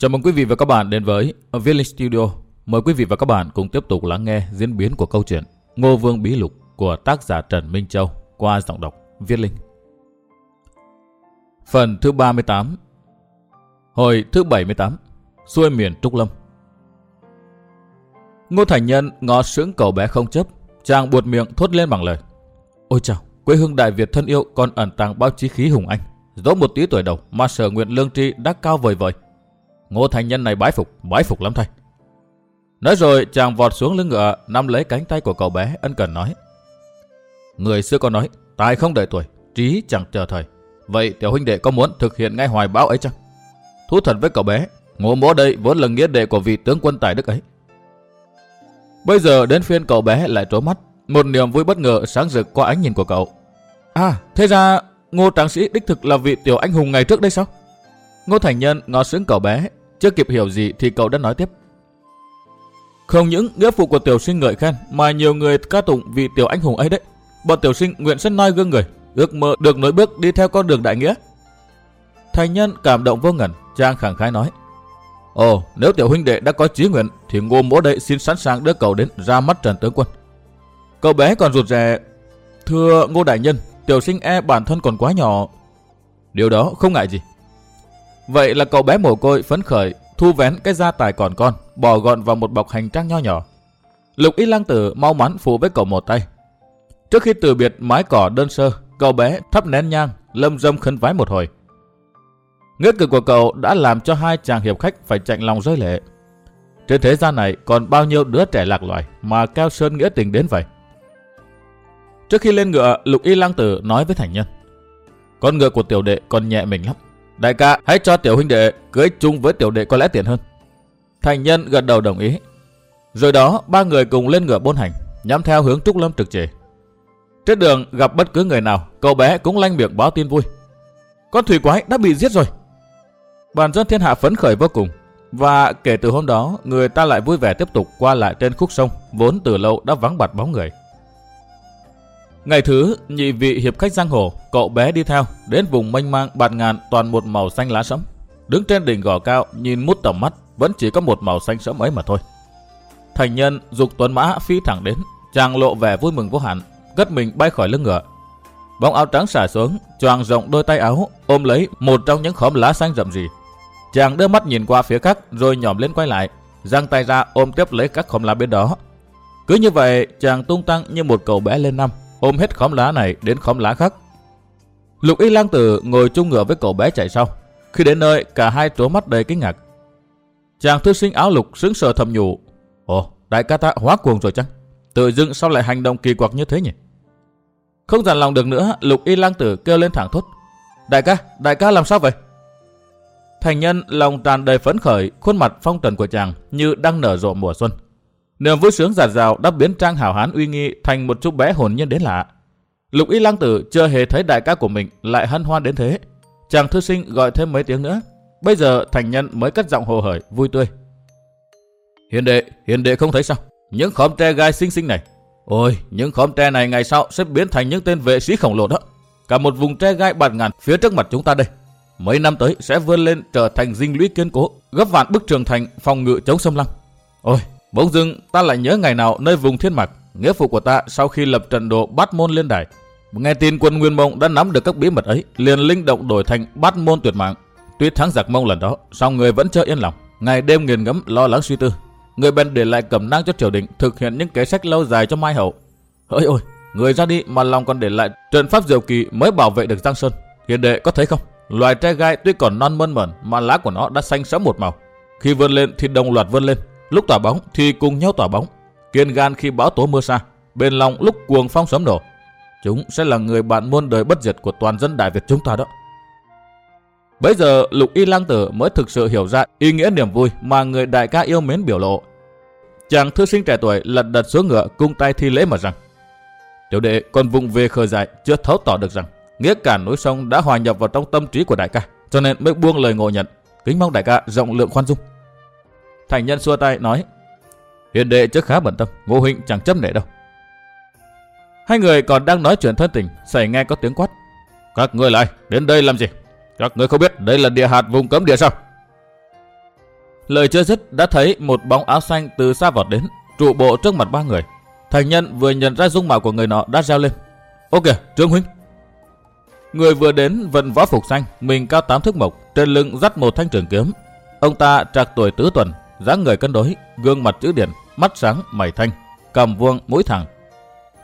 Chào mừng quý vị và các bạn đến với Viết Linh Studio. Mời quý vị và các bạn cùng tiếp tục lắng nghe diễn biến của câu chuyện Ngô Vương Bí Lục của tác giả Trần Minh Châu qua giọng đọc Viết Linh. Phần thứ 38 Hồi thứ 78 Xuôi miền Trúc Lâm Ngô Thành Nhân ngó sững cậu bé không chấp, chàng buột miệng thốt lên bằng lời. Ôi chào, quê hương Đại Việt thân yêu còn ẩn tàng bao chí khí hùng anh. Dẫu một tí tuổi đầu mà sở nguyện lương tri đã cao vời vời. Ngô Thành Nhân này bái phục, bái phục lắm thay. Nói rồi chàng vọt xuống lưng ngựa, nắm lấy cánh tay của cậu bé ân cần nói. Người xưa có nói, tài không đợi tuổi, trí chẳng chờ thời. Vậy tiểu huynh đệ có muốn thực hiện ngay hoài bão ấy chăng? Thú thật với cậu bé, ngô mỗ đây vốn là nghĩa đệ của vị tướng quân tài đức ấy. Bây giờ đến phiên cậu bé lại trố mắt, một niềm vui bất ngờ sáng rực qua ánh nhìn của cậu. À, thế ra ngô tráng sĩ đích thực là vị tiểu anh hùng ngày trước đây sao? Ngô Thành Nhân ngó sững cậu bé, chưa kịp hiểu gì thì cậu đã nói tiếp. Không những nghĩa phụ của tiểu sinh ngợi khen mà nhiều người ca tụng vì tiểu anh hùng ấy đấy. Bọn tiểu sinh nguyện sẽ noi gương người, ước mơ được nối bước đi theo con đường đại nghĩa. Thành Nhân cảm động vô ngần, Trang khẳng khái nói. Ồ, nếu tiểu huynh đệ đã có chí nguyện thì ngô mỗ đệ xin sẵn sàng đưa cậu đến ra mắt Trần Tướng Quân. Cậu bé còn rụt rè. Thưa ngô đại nhân, tiểu sinh e bản thân còn quá nhỏ. Điều đó không ngại gì. Vậy là cậu bé mồ côi phấn khởi, thu vén cái gia tài còn con, bỏ gọn vào một bọc hành trang nho nhỏ. Lục y lang tử mau mắn phụ với cậu một tay. Trước khi từ biệt mái cỏ đơn sơ, cậu bé thắp nén nhang, lâm dâm khấn vái một hồi. Nghĩa cử của cậu đã làm cho hai chàng hiệp khách phải chạnh lòng rơi lệ. Trên thế gian này còn bao nhiêu đứa trẻ lạc loài mà cao sơn nghĩa tình đến vậy. Trước khi lên ngựa, lục y lang tử nói với thành nhân. Con ngựa của tiểu đệ còn nhẹ mình lắm. Đại ca, hãy cho tiểu huynh đệ cưới chung với tiểu đệ có lẽ tiện hơn. Thành nhân gật đầu đồng ý. Rồi đó, ba người cùng lên ngựa bôn hành, nhắm theo hướng Trúc Lâm trực trề. Trên đường gặp bất cứ người nào, cậu bé cũng lanh miệng báo tin vui. Con thủy quái đã bị giết rồi. Bản dân thiên hạ phấn khởi vô cùng. Và kể từ hôm đó, người ta lại vui vẻ tiếp tục qua lại trên khúc sông, vốn từ lâu đã vắng bặt bóng người. Ngày thứ, nhị vị hiệp khách giang hồ, cậu bé đi theo, đến vùng mênh mang bạt ngàn toàn một màu xanh lá sẫm. Đứng trên đỉnh gò cao, nhìn mút tầm mắt, vẫn chỉ có một màu xanh sẫm ấy mà thôi. Thành nhân dục tuấn mã phi thẳng đến, chàng lộ vẻ vui mừng vô hạn, cất mình bay khỏi lưng ngựa. Bóng áo trắng xả xuống, choàng rộng đôi tay áo, ôm lấy một trong những khóm lá xanh rậm rì. Chàng đưa mắt nhìn qua phía khác, rồi nhòm lên quay lại, giang tay ra ôm tiếp lấy các khóm lá bên đó. Cứ như vậy, chàng tung tăng như một cậu bé lên năm, ôm hết khóm lá này đến khóm lá khác. Lục y lang tử ngồi chung ngựa với cậu bé chạy sau. Khi đến nơi, cả hai trố mắt đầy kinh ngạc. Chàng thư sinh áo lục sững sờ thầm nhủ. Ồ, đại ca ta hóa cuồng rồi chăng? Tự dưng sao lại hành động kỳ quặc như thế nhỉ? Không dằn lòng được nữa, lục y lang tử kêu lên thẳng thốt. Đại ca, đại ca làm sao vậy? Thành nhân lòng tràn đầy phấn khởi, khuôn mặt phong trần của chàng như đang nở rộ mùa xuân. Niềm vui sướng giạt rào đã biến trang hảo hán uy nghi thành một chú bé hồn nhiên đến lạ. Lục y lang tử chưa hề thấy đại ca của mình lại hân hoan đến thế. Chàng thư sinh gọi thêm mấy tiếng nữa. Bây giờ thành nhân mới cất giọng hồ hởi, vui tươi. Hiền đệ, hiền đệ không thấy sao? Những khóm tre gai xinh xinh này. Ôi, những khóm tre này ngày sau sẽ biến thành những tên vệ sĩ khổng lồ đó. Cả một vùng tre gai bạt ngàn phía trước mặt chúng ta đây. Mấy năm tới sẽ vươn lên trở thành dinh lũy kiên cố, gấp vạn bức trường thành phòng ngự chống xâm lăng. Ôi, Bỗng dưng ta lại nhớ ngày nào nơi vùng thiên mạc, nghĩa phụ của ta sau khi lập trận độ bát môn lên đài. Nghe tin quân Nguyên Mông đã nắm được các bí mật ấy, liền linh động đổi thành bát môn tuyệt mạng. Tuy thắng giặc Mông lần đó, song người vẫn chưa yên lòng, ngày đêm nghiền ngẫm lo lắng suy tư. Người bèn để lại cầm nang cho triều đình thực hiện những kế sách lâu dài cho Mai Hậu. Hỡi ôi, người ra đi mà lòng còn để lại trận pháp diệu kỳ mới bảo vệ được Giang Sơn. Hiền đệ có thấy không? Loài tre gai tuy còn non mơn mởn mà lá của nó đã xanh sẫm một màu. Khi vươn lên thì đồng loạt vươn lên, Lúc tỏa bóng thì cùng nhau tỏa bóng. Kiên gan khi bão tố mưa xa. bên lòng lúc cuồng phong sấm đổ Chúng sẽ là người bạn muôn đời bất diệt của toàn dân Đại Việt chúng ta đó. Bây giờ, Lục Y Lang Tử mới thực sự hiểu ra ý nghĩa niềm vui mà người đại ca yêu mến biểu lộ. Chàng thư sinh trẻ tuổi lật đật xuống ngựa, cung tay thi lễ mà rằng, Tiểu đệ còn vùng về khờ dại, chưa thấu tỏ được rằng, nghĩa cả núi sông đã hòa nhập vào trong tâm trí của đại ca, cho nên mới buông lời ngộ nhận. Kính mong đại ca rộng lượng khoan dung. Thành nhân xua tay nói, hiền đệ trước khá bận tâm, ngô huynh chẳng chấp nể đâu. Hai người còn đang nói chuyện thân tình, xảy nghe có tiếng quát. Các ngươi lại, đến đây làm gì? Các ngươi không biết đây là địa hạt vùng cấm địa sao? Lời chưa dứt đã thấy một bóng áo xanh từ xa vọt đến, trụ bộ trước mặt ba người. Thành nhân vừa nhận ra dung mạo của người nọ đã reo lên. Ok, Trương Huynh. Người vừa đến vận võ phục xanh, mình cao tám thước mộc, trên lưng dắt một thanh trường kiếm. Ông ta trạc tuổi tứ tuần, dáng người cân đối, gương mặt chữ điển, mắt sáng, mày thanh, cầm vuông, mũi thẳng.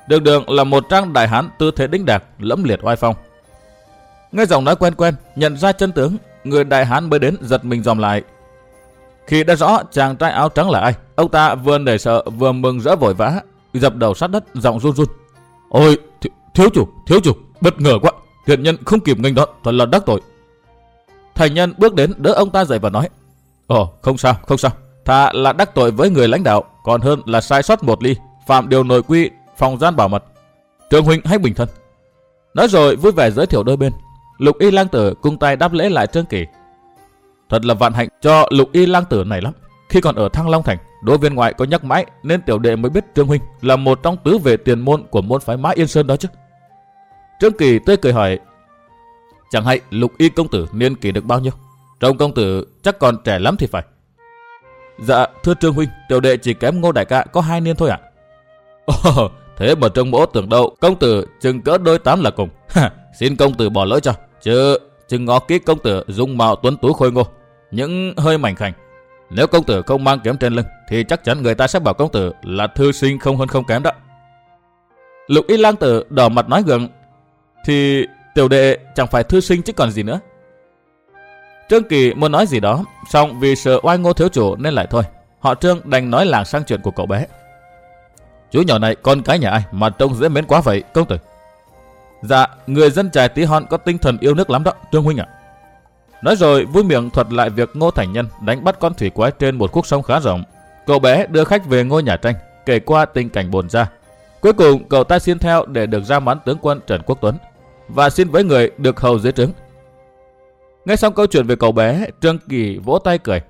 Đường đường là một trang đại hán tư thế đĩnh đạc, lẫm liệt oai phong. Nghe giọng nói quen quen, nhận ra chân tướng, người đại hán mới đến giật mình dòm lại. Khi đã rõ chàng trai áo trắng là ai, ông ta vừa nể sợ vừa mừng rỡ vội vã, dập đầu sát đất, giọng run run. Ôi, th thiếu chủ, thiếu chủ, bất ngờ quá, thiện nhân không kịp nghênh đón, thật là đắc tội. Thành nhân bước đến đỡ ông ta dậy và nói. Ồ, không sao, không sao. Thà là đắc tội với người lãnh đạo, còn hơn là sai sót một ly, phạm điều nội quy, phòng gian bảo mật. Trường huynh hãy bình thân. Nói rồi vui vẻ giới thiệu đôi bên. Lục y lang tử cung tay đáp lễ lại Trương Kỳ. Thật là vạn hạnh cho lục y lang tử này lắm. Khi còn ở Thăng Long Thành, đối viên ngoại có nhắc mãi nên tiểu đệ mới biết Trương Huynh là một trong tứ về tiền môn của môn phái Mã Yên Sơn đó chứ. Trương Kỳ tươi cười hỏi, chẳng hay lục y công tử niên kỷ được bao nhiêu? trong công tử chắc còn trẻ lắm thì phải. Dạ, thưa Trương Huynh, tiểu đệ chỉ kém ngô đại ca có hai niên thôi ạ. Ồ, thế mà trương mỗ tưởng đâu, công tử chừng cỡ đôi tám là cùng. Xin công tử bỏ lỡ cho, chứ chừng ngó kỹ công tử dung mạo tuấn tú khôi ngô, những hơi mảnh khảnh. Nếu công tử không mang kiếm trên lưng, thì chắc chắn người ta sẽ bảo công tử là thư sinh không hơn không kém đó. Lục y lang tử đỏ mặt nói gần thì tiểu đệ chẳng phải thư sinh chứ còn gì nữa. Trương Kỳ muốn nói gì đó, xong vì sợ oai ngô thiếu chủ nên lại thôi. Họ Trương đành nói làng sang chuyện của cậu bé. Chú nhỏ này con cái nhà ai mà trông dễ mến quá vậy, công tử. Dạ, người dân trài tí hon có tinh thần yêu nước lắm đó, Trương Huynh ạ. Nói rồi vui miệng thuật lại việc Ngô Thành Nhân đánh bắt con thủy quái trên một khúc sông khá rộng. Cậu bé đưa khách về ngôi nhà tranh, kể qua tình cảnh buồn ra. Cuối cùng cậu ta xin theo để được ra mán tướng quân Trần Quốc Tuấn và xin với người được hầu dưới trướng. Nghe xong câu chuyện về cậu bé, Trương Kỳ vỗ tay cười.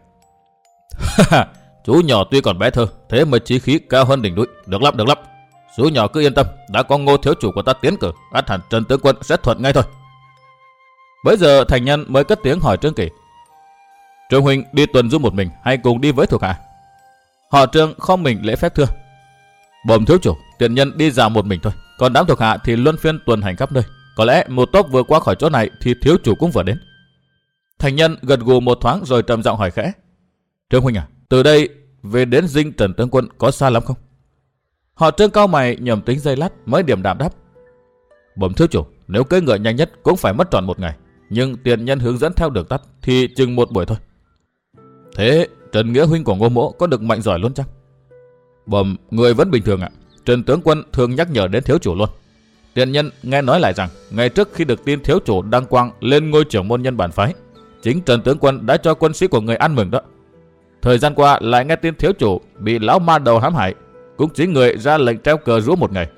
Chú nhỏ tuy còn bé thơ, thế mà trí khí cao hơn đỉnh núi. Được lắm, được lắm. Chú nhỏ cứ yên tâm, đã có ngô thiếu chủ của ta tiến cử, át hẳn Trần Tướng Quân sẽ thuận ngay thôi. Bây giờ thành nhân mới cất tiếng hỏi Trương Kỳ. Trương Huynh đi tuần du một mình hay cùng đi với thuộc hạ? Họ Trương không mình lễ phép thưa. Bẩm thiếu chủ, tiện nhân đi dạo một mình thôi. Còn đám thuộc hạ thì luân phiên tuần hành khắp nơi. Có lẽ một tốc vừa qua khỏi chỗ này thì thiếu chủ cũng vừa đến. Thành nhân gật gù một thoáng rồi trầm giọng hỏi khẽ. Trương Huynh à, từ đây về đến dinh Trần Tướng Quân có xa lắm không? Họ trương cao mày nhầm tính dây lát mới điểm đạm đáp. Bẩm thiếu chủ, nếu cưỡi ngựa nhanh nhất cũng phải mất trọn một ngày. Nhưng tiền nhân hướng dẫn theo đường tắt thì chừng một buổi thôi. Thế Trần Nghĩa Huynh của Ngô Mỗ có được mạnh giỏi luôn chăng? Bẩm, người vẫn bình thường ạ. Trần Tướng Quân thường nhắc nhở đến thiếu chủ luôn. Tiền nhân nghe nói lại rằng, ngày trước khi được tin thiếu chủ đăng quang lên ngôi trưởng môn nhân bản phái, chính Trần Tướng Quân đã cho quân sĩ của người ăn mừng đó. Thời gian qua lại nghe tin thiếu chủ bị lão ma đầu hãm hại, cũng chính người ra lệnh treo cờ rúa một ngày.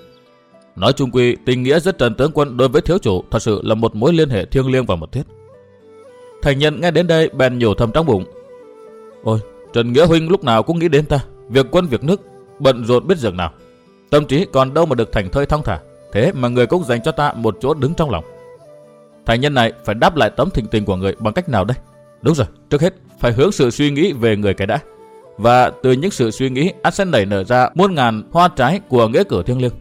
Nói chung quy, tình nghĩa giữa Trần Tướng Quân đối với thiếu chủ thật sự là một mối liên hệ thiêng liêng và mật thiết. Thành nhân nghe đến đây bèn nhổ thầm trong bụng. Ôi, Trần Nghĩa Huynh lúc nào cũng nghĩ đến ta, việc quân việc nước, bận rộn biết dường nào. Tâm trí còn đâu mà được thành thơi thong thả, thế mà người cũng dành cho ta một chỗ đứng trong lòng. Thành nhân này phải đáp lại tấm thịnh tình của người bằng cách nào đây? Đúng rồi, trước hết phải hướng sự suy nghĩ về người cái đã. Và từ những sự suy nghĩ ắt sẽ nảy nở ra muôn ngàn hoa trái của nghĩa cử thiêng liêng.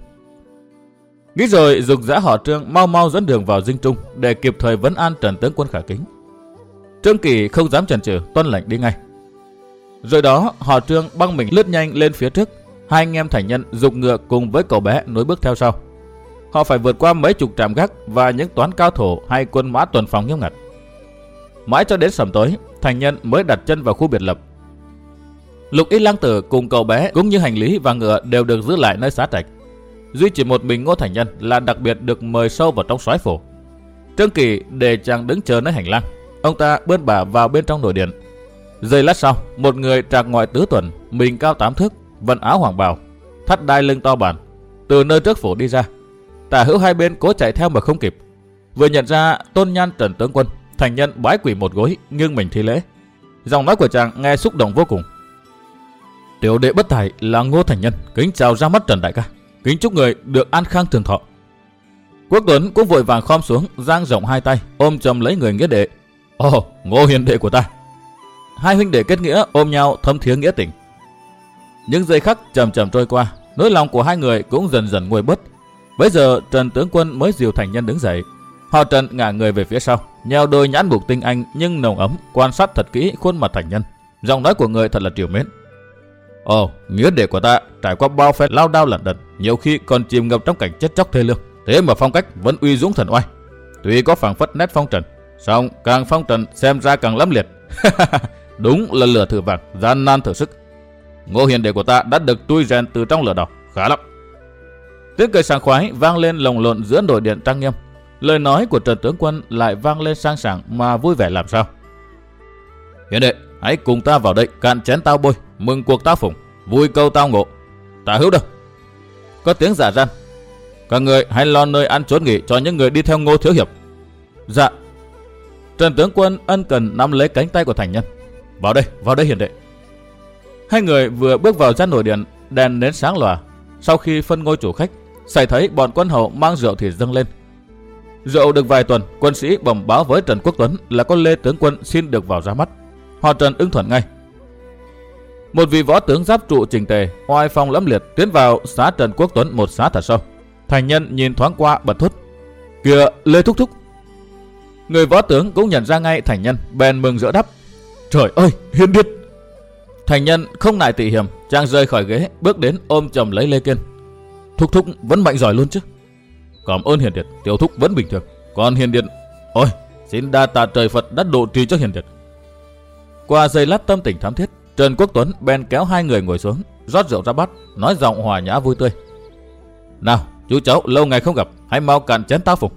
Nghĩ rồi dục dã họ Trương mau mau dẫn đường vào dinh trung để kịp thời vấn an Trần tướng quân khả kính. Trương Kỳ không dám chần chừ, tuân lệnh đi ngay. Rồi đó, họ Trương băng mình lướt nhanh lên phía trước, hai anh em thành nhân dục ngựa cùng với cậu bé nối bước theo sau. Họ phải vượt qua mấy chục trạm gác và những toán cao thổ hay quân mã tuần phòng nghiêm ngặt. Mãi cho đến sầm tối, thành nhân mới đặt chân vào khu biệt lập. Lục Y Lang Tử cùng cậu bé cũng như hành lý và ngựa đều được giữ lại nơi xá trạch. Duy chỉ một mình Ngô Thành Nhân là đặc biệt được mời sâu vào trong soái phủ. Trương Kỳ để chàng đứng chờ nơi hành lang. Ông ta bươn bả vào bên trong nội điện. Giây lát sau, một người trạc ngoại tứ tuần, mình cao tám thước, vận áo hoàng bào, thắt đai lưng to bản, từ nơi trước phủ đi ra. Tả hữu hai bên cố chạy theo mà không kịp. Vừa nhận ra tôn nhan trần tướng quân, thành nhân bái quỷ một gối, nghiêng mình thi lễ. Giọng nói của chàng nghe xúc động vô cùng. Tiểu đệ bất tài là Ngô Thành Nhân, kính chào ra mắt Trần Đại ca. Kính chúc người được an khang thường thọ. Quốc Tuấn cũng vội vàng khom xuống, giang rộng hai tay, ôm chầm lấy người nghĩa đệ. Ồ, Ngô hiền đệ của ta. hai huynh đệ kết nghĩa ôm nhau thâm thiế nghĩa tình. Những giây khắc chậm chậm trôi qua, nỗi lòng của hai người cũng dần dần nguôi bớt. Bây giờ Trần tướng quân mới dìu thành nhân đứng dậy. Họ Trần ngả người về phía sau, nheo đôi nhãn buộc tinh anh nhưng nồng ấm, quan sát thật kỹ khuôn mặt thành nhân. Giọng nói của người thật là triều mến. Ồ, nghĩa đệ của ta trải qua bao phen lao đao lận đận, nhiều khi còn chìm ngập trong cảnh chết chóc thê lương. Thế mà phong cách vẫn uy dũng thần oai. Tuy có phảng phất nét phong trần, song càng phong trần xem ra càng lắm liệt. Đúng là lửa thử vàng, gian nan thử sức. Ngô hiền đệ của ta đã được tui rèn từ trong lửa đỏ, khá lắm. Tiếng cười sảng khoái vang lên lồng lộn giữa đội điện trang nghiêm. Lời nói của Trần Tướng Quân lại vang lên sang sảng mà vui vẻ làm sao. Hiền đệ, hãy cùng ta vào đây cạn chén tao bôi, mừng cuộc tao phụng, vui câu tao ngộ. Ta hữu đâu. Có tiếng giả ran. Các người hãy lo nơi ăn trốn nghỉ cho những người đi theo ngô thiếu hiệp. Dạ. Trần Tướng Quân ân cần nắm lấy cánh tay của thành nhân. Vào đây, vào đây hiền đệ. Hai người vừa bước vào gian nội điện, đèn nến sáng lòa. Sau khi phân ngôi chủ khách, xảy thấy bọn quân hầu mang rượu thì dâng lên. Rượu được vài tuần, quân sĩ bẩm báo với Trần Quốc Tuấn là có Lê Tướng Quân xin được vào ra mắt. Họ Trần ưng thuận ngay. Một vị võ tướng giáp trụ trình tề, oai phong lẫm liệt tiến vào xá Trần Quốc Tuấn một xá thật sâu. Thành nhân nhìn thoáng qua bật thốt. Kìa, Lê Thúc Thúc. Người võ tướng cũng nhận ra ngay thành nhân, bèn mừng rỡ đắp. Trời ơi, hiên điệt. Thành nhân không nại tỉ hiểm, chàng rơi khỏi ghế, bước đến ôm chồng lấy Lê Kiên. Thúc Thúc vẫn mạnh giỏi luôn chứ. Cảm ơn Hiền Điệt, tiểu thúc vẫn bình thường. Còn Hiền Điệt, ôi, xin đa tạ trời Phật đã độ trì cho Hiền Điệt. Qua giây lát tâm tình thám thiết, Trần Quốc Tuấn bèn kéo hai người ngồi xuống, rót rượu ra bát, nói giọng hòa nhã vui tươi. Nào, chú cháu lâu ngày không gặp, hãy mau cạn chén tao phục.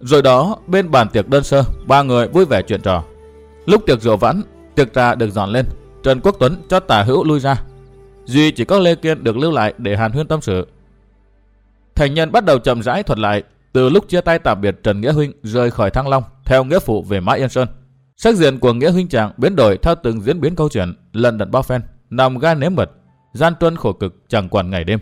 Rồi đó, bên bàn tiệc đơn sơ, ba người vui vẻ chuyện trò. Lúc tiệc rượu vãn, tiệc trà được dọn lên, Trần Quốc Tuấn cho tả hữu lui ra. Duy chỉ có Lê Kiên được lưu lại để hàn huyên tâm sự. Thành nhân bắt đầu chậm rãi thuật lại từ lúc chia tay tạm biệt Trần Nghĩa Huynh rời khỏi Thăng Long theo nghĩa phụ về Mã Yên Sơn. Sắc diện của Nghĩa Huynh chàng biến đổi theo từng diễn biến câu chuyện, lần đận bao phen, nằm gai nếm mật, gian truân khổ cực chẳng quản ngày đêm.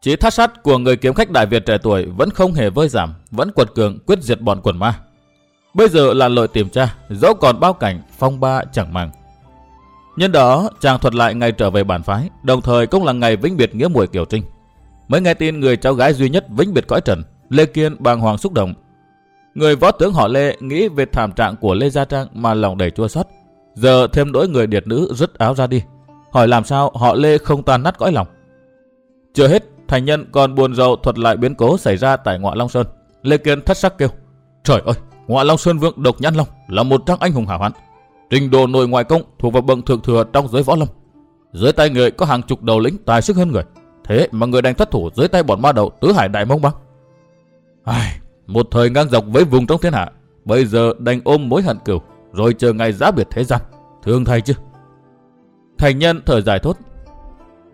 Chỉ thắt sắt của người kiếm khách Đại Việt trẻ tuổi vẫn không hề vơi giảm, vẫn quật cường quyết diệt bọn quần ma. Bây giờ là lội tìm tra, dẫu còn bao cảnh, phong ba chẳng màng. Nhân đó, chàng thuật lại ngày trở về bản phái, đồng thời cũng là ngày vĩnh biệt nghĩa muội Kiều Trinh. Mới nghe tin người cháu gái duy nhất vĩnh biệt cõi trần, Lê Kiên bàng hoàng xúc động. Người võ tướng họ Lê nghĩ về thảm trạng của Lê Gia Trang mà lòng đầy chua xót. Giờ thêm đối người điệt nữ rứt áo ra đi. Hỏi làm sao họ Lê không tan nát cõi lòng. Chưa hết, thành nhân còn buồn rầu thuật lại biến cố xảy ra tại ngọa Long Sơn. Lê Kiên thất sắc kêu. Trời ơi, ngọa Long Sơn Vương Độc Nhãn Long là một trang anh hùng hảo hán. Trình độ nội ngoại công thuộc vào bậc thượng thừa trong giới võ lâm. Dưới tay người có hàng chục đầu lĩnh tài sức hơn người. Thế mà người đang thất thủ dưới tay bọn ma đầu tứ hải đại mông băng. Ai, một thời ngang dọc với vùng trong thiên hạ, bây giờ đành ôm mối hận cừu, rồi chờ ngày giá biệt thế gian. Thương thay chứ. Thành nhân thở dài thốt.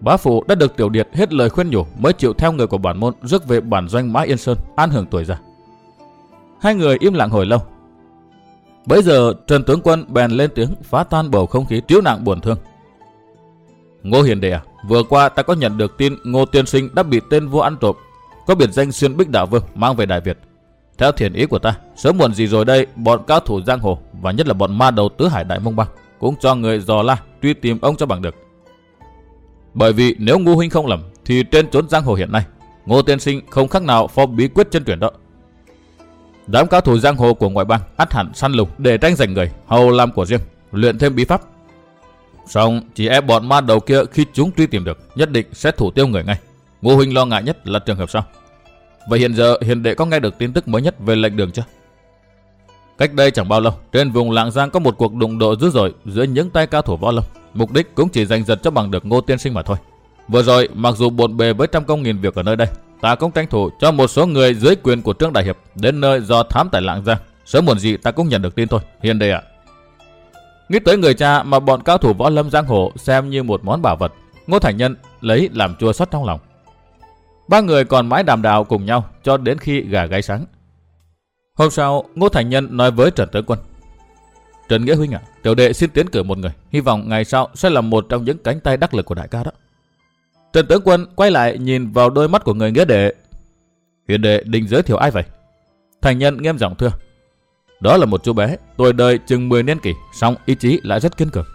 Bá phụ đã được tiểu điệt hết lời khuyên nhủ mới chịu theo người của bản môn rước về bản doanh Mã Yên Sơn, an hưởng tuổi già. Hai người im lặng hồi lâu. Bây giờ Trần Tướng Quân bèn lên tiếng phá tan bầu không khí triếu nặng buồn thương. Ngô Hiền Đệ à, vừa qua ta có nhận được tin Ngô Tiên Sinh đã bị tên vua ăn trộm, có biệt danh xuyên bích đạo vương mang về Đại Việt. Theo thiền ý của ta, sớm muộn gì rồi đây, bọn cao thủ giang hồ và nhất là bọn ma đầu tứ hải đại mông băng cũng cho người dò la truy tìm ông cho bằng được. Bởi vì nếu Ngô huynh không lầm thì trên chốn giang hồ hiện nay, Ngô Tiên Sinh không khác nào phó bí quyết chân truyền đó. Đám cao thủ giang hồ của ngoại bang ắt hẳn săn lùng để tranh giành người, hầu làm của riêng, luyện thêm bí pháp Xong chỉ e bọn ma đầu kia khi chúng truy tìm được nhất định sẽ thủ tiêu người ngay. Ngô Huynh lo ngại nhất là trường hợp sau. Vậy hiện giờ hiền đệ có nghe được tin tức mới nhất về lệnh đường chưa? Cách đây chẳng bao lâu, trên vùng Lạng Giang có một cuộc đụng độ dữ dội giữa những tay cao thủ võ lâm. Mục đích cũng chỉ giành giật cho bằng được Ngô Tiên Sinh mà thôi. Vừa rồi, mặc dù bộn bề với trăm công nghìn việc ở nơi đây, ta cũng tranh thủ cho một số người dưới quyền của Trương Đại Hiệp đến nơi do thám tài Lạng ra Sớm muộn gì ta cũng nhận được tin thôi, hiền đệ ạ. Nghĩ tới người cha mà bọn cao thủ võ lâm giang hồ xem như một món bảo vật, Ngô Thành Nhân lấy làm chua xót trong lòng. Ba người còn mãi đàm đạo cùng nhau cho đến khi gà gáy sáng. Hôm sau, Ngô Thành Nhân nói với Trần Tướng Quân. Trần Nghĩa Huynh ạ, tiểu đệ xin tiến cử một người, hy vọng ngày sau sẽ là một trong những cánh tay đắc lực của đại ca đó. Trần Tướng Quân quay lại nhìn vào đôi mắt của người Nghĩa đệ. Hiền đệ định giới thiệu ai vậy? Thành Nhân nghiêm giọng thưa. Đó là một chú bé, tuổi đời chừng 10 niên kỷ, song ý chí lại rất kiên cường.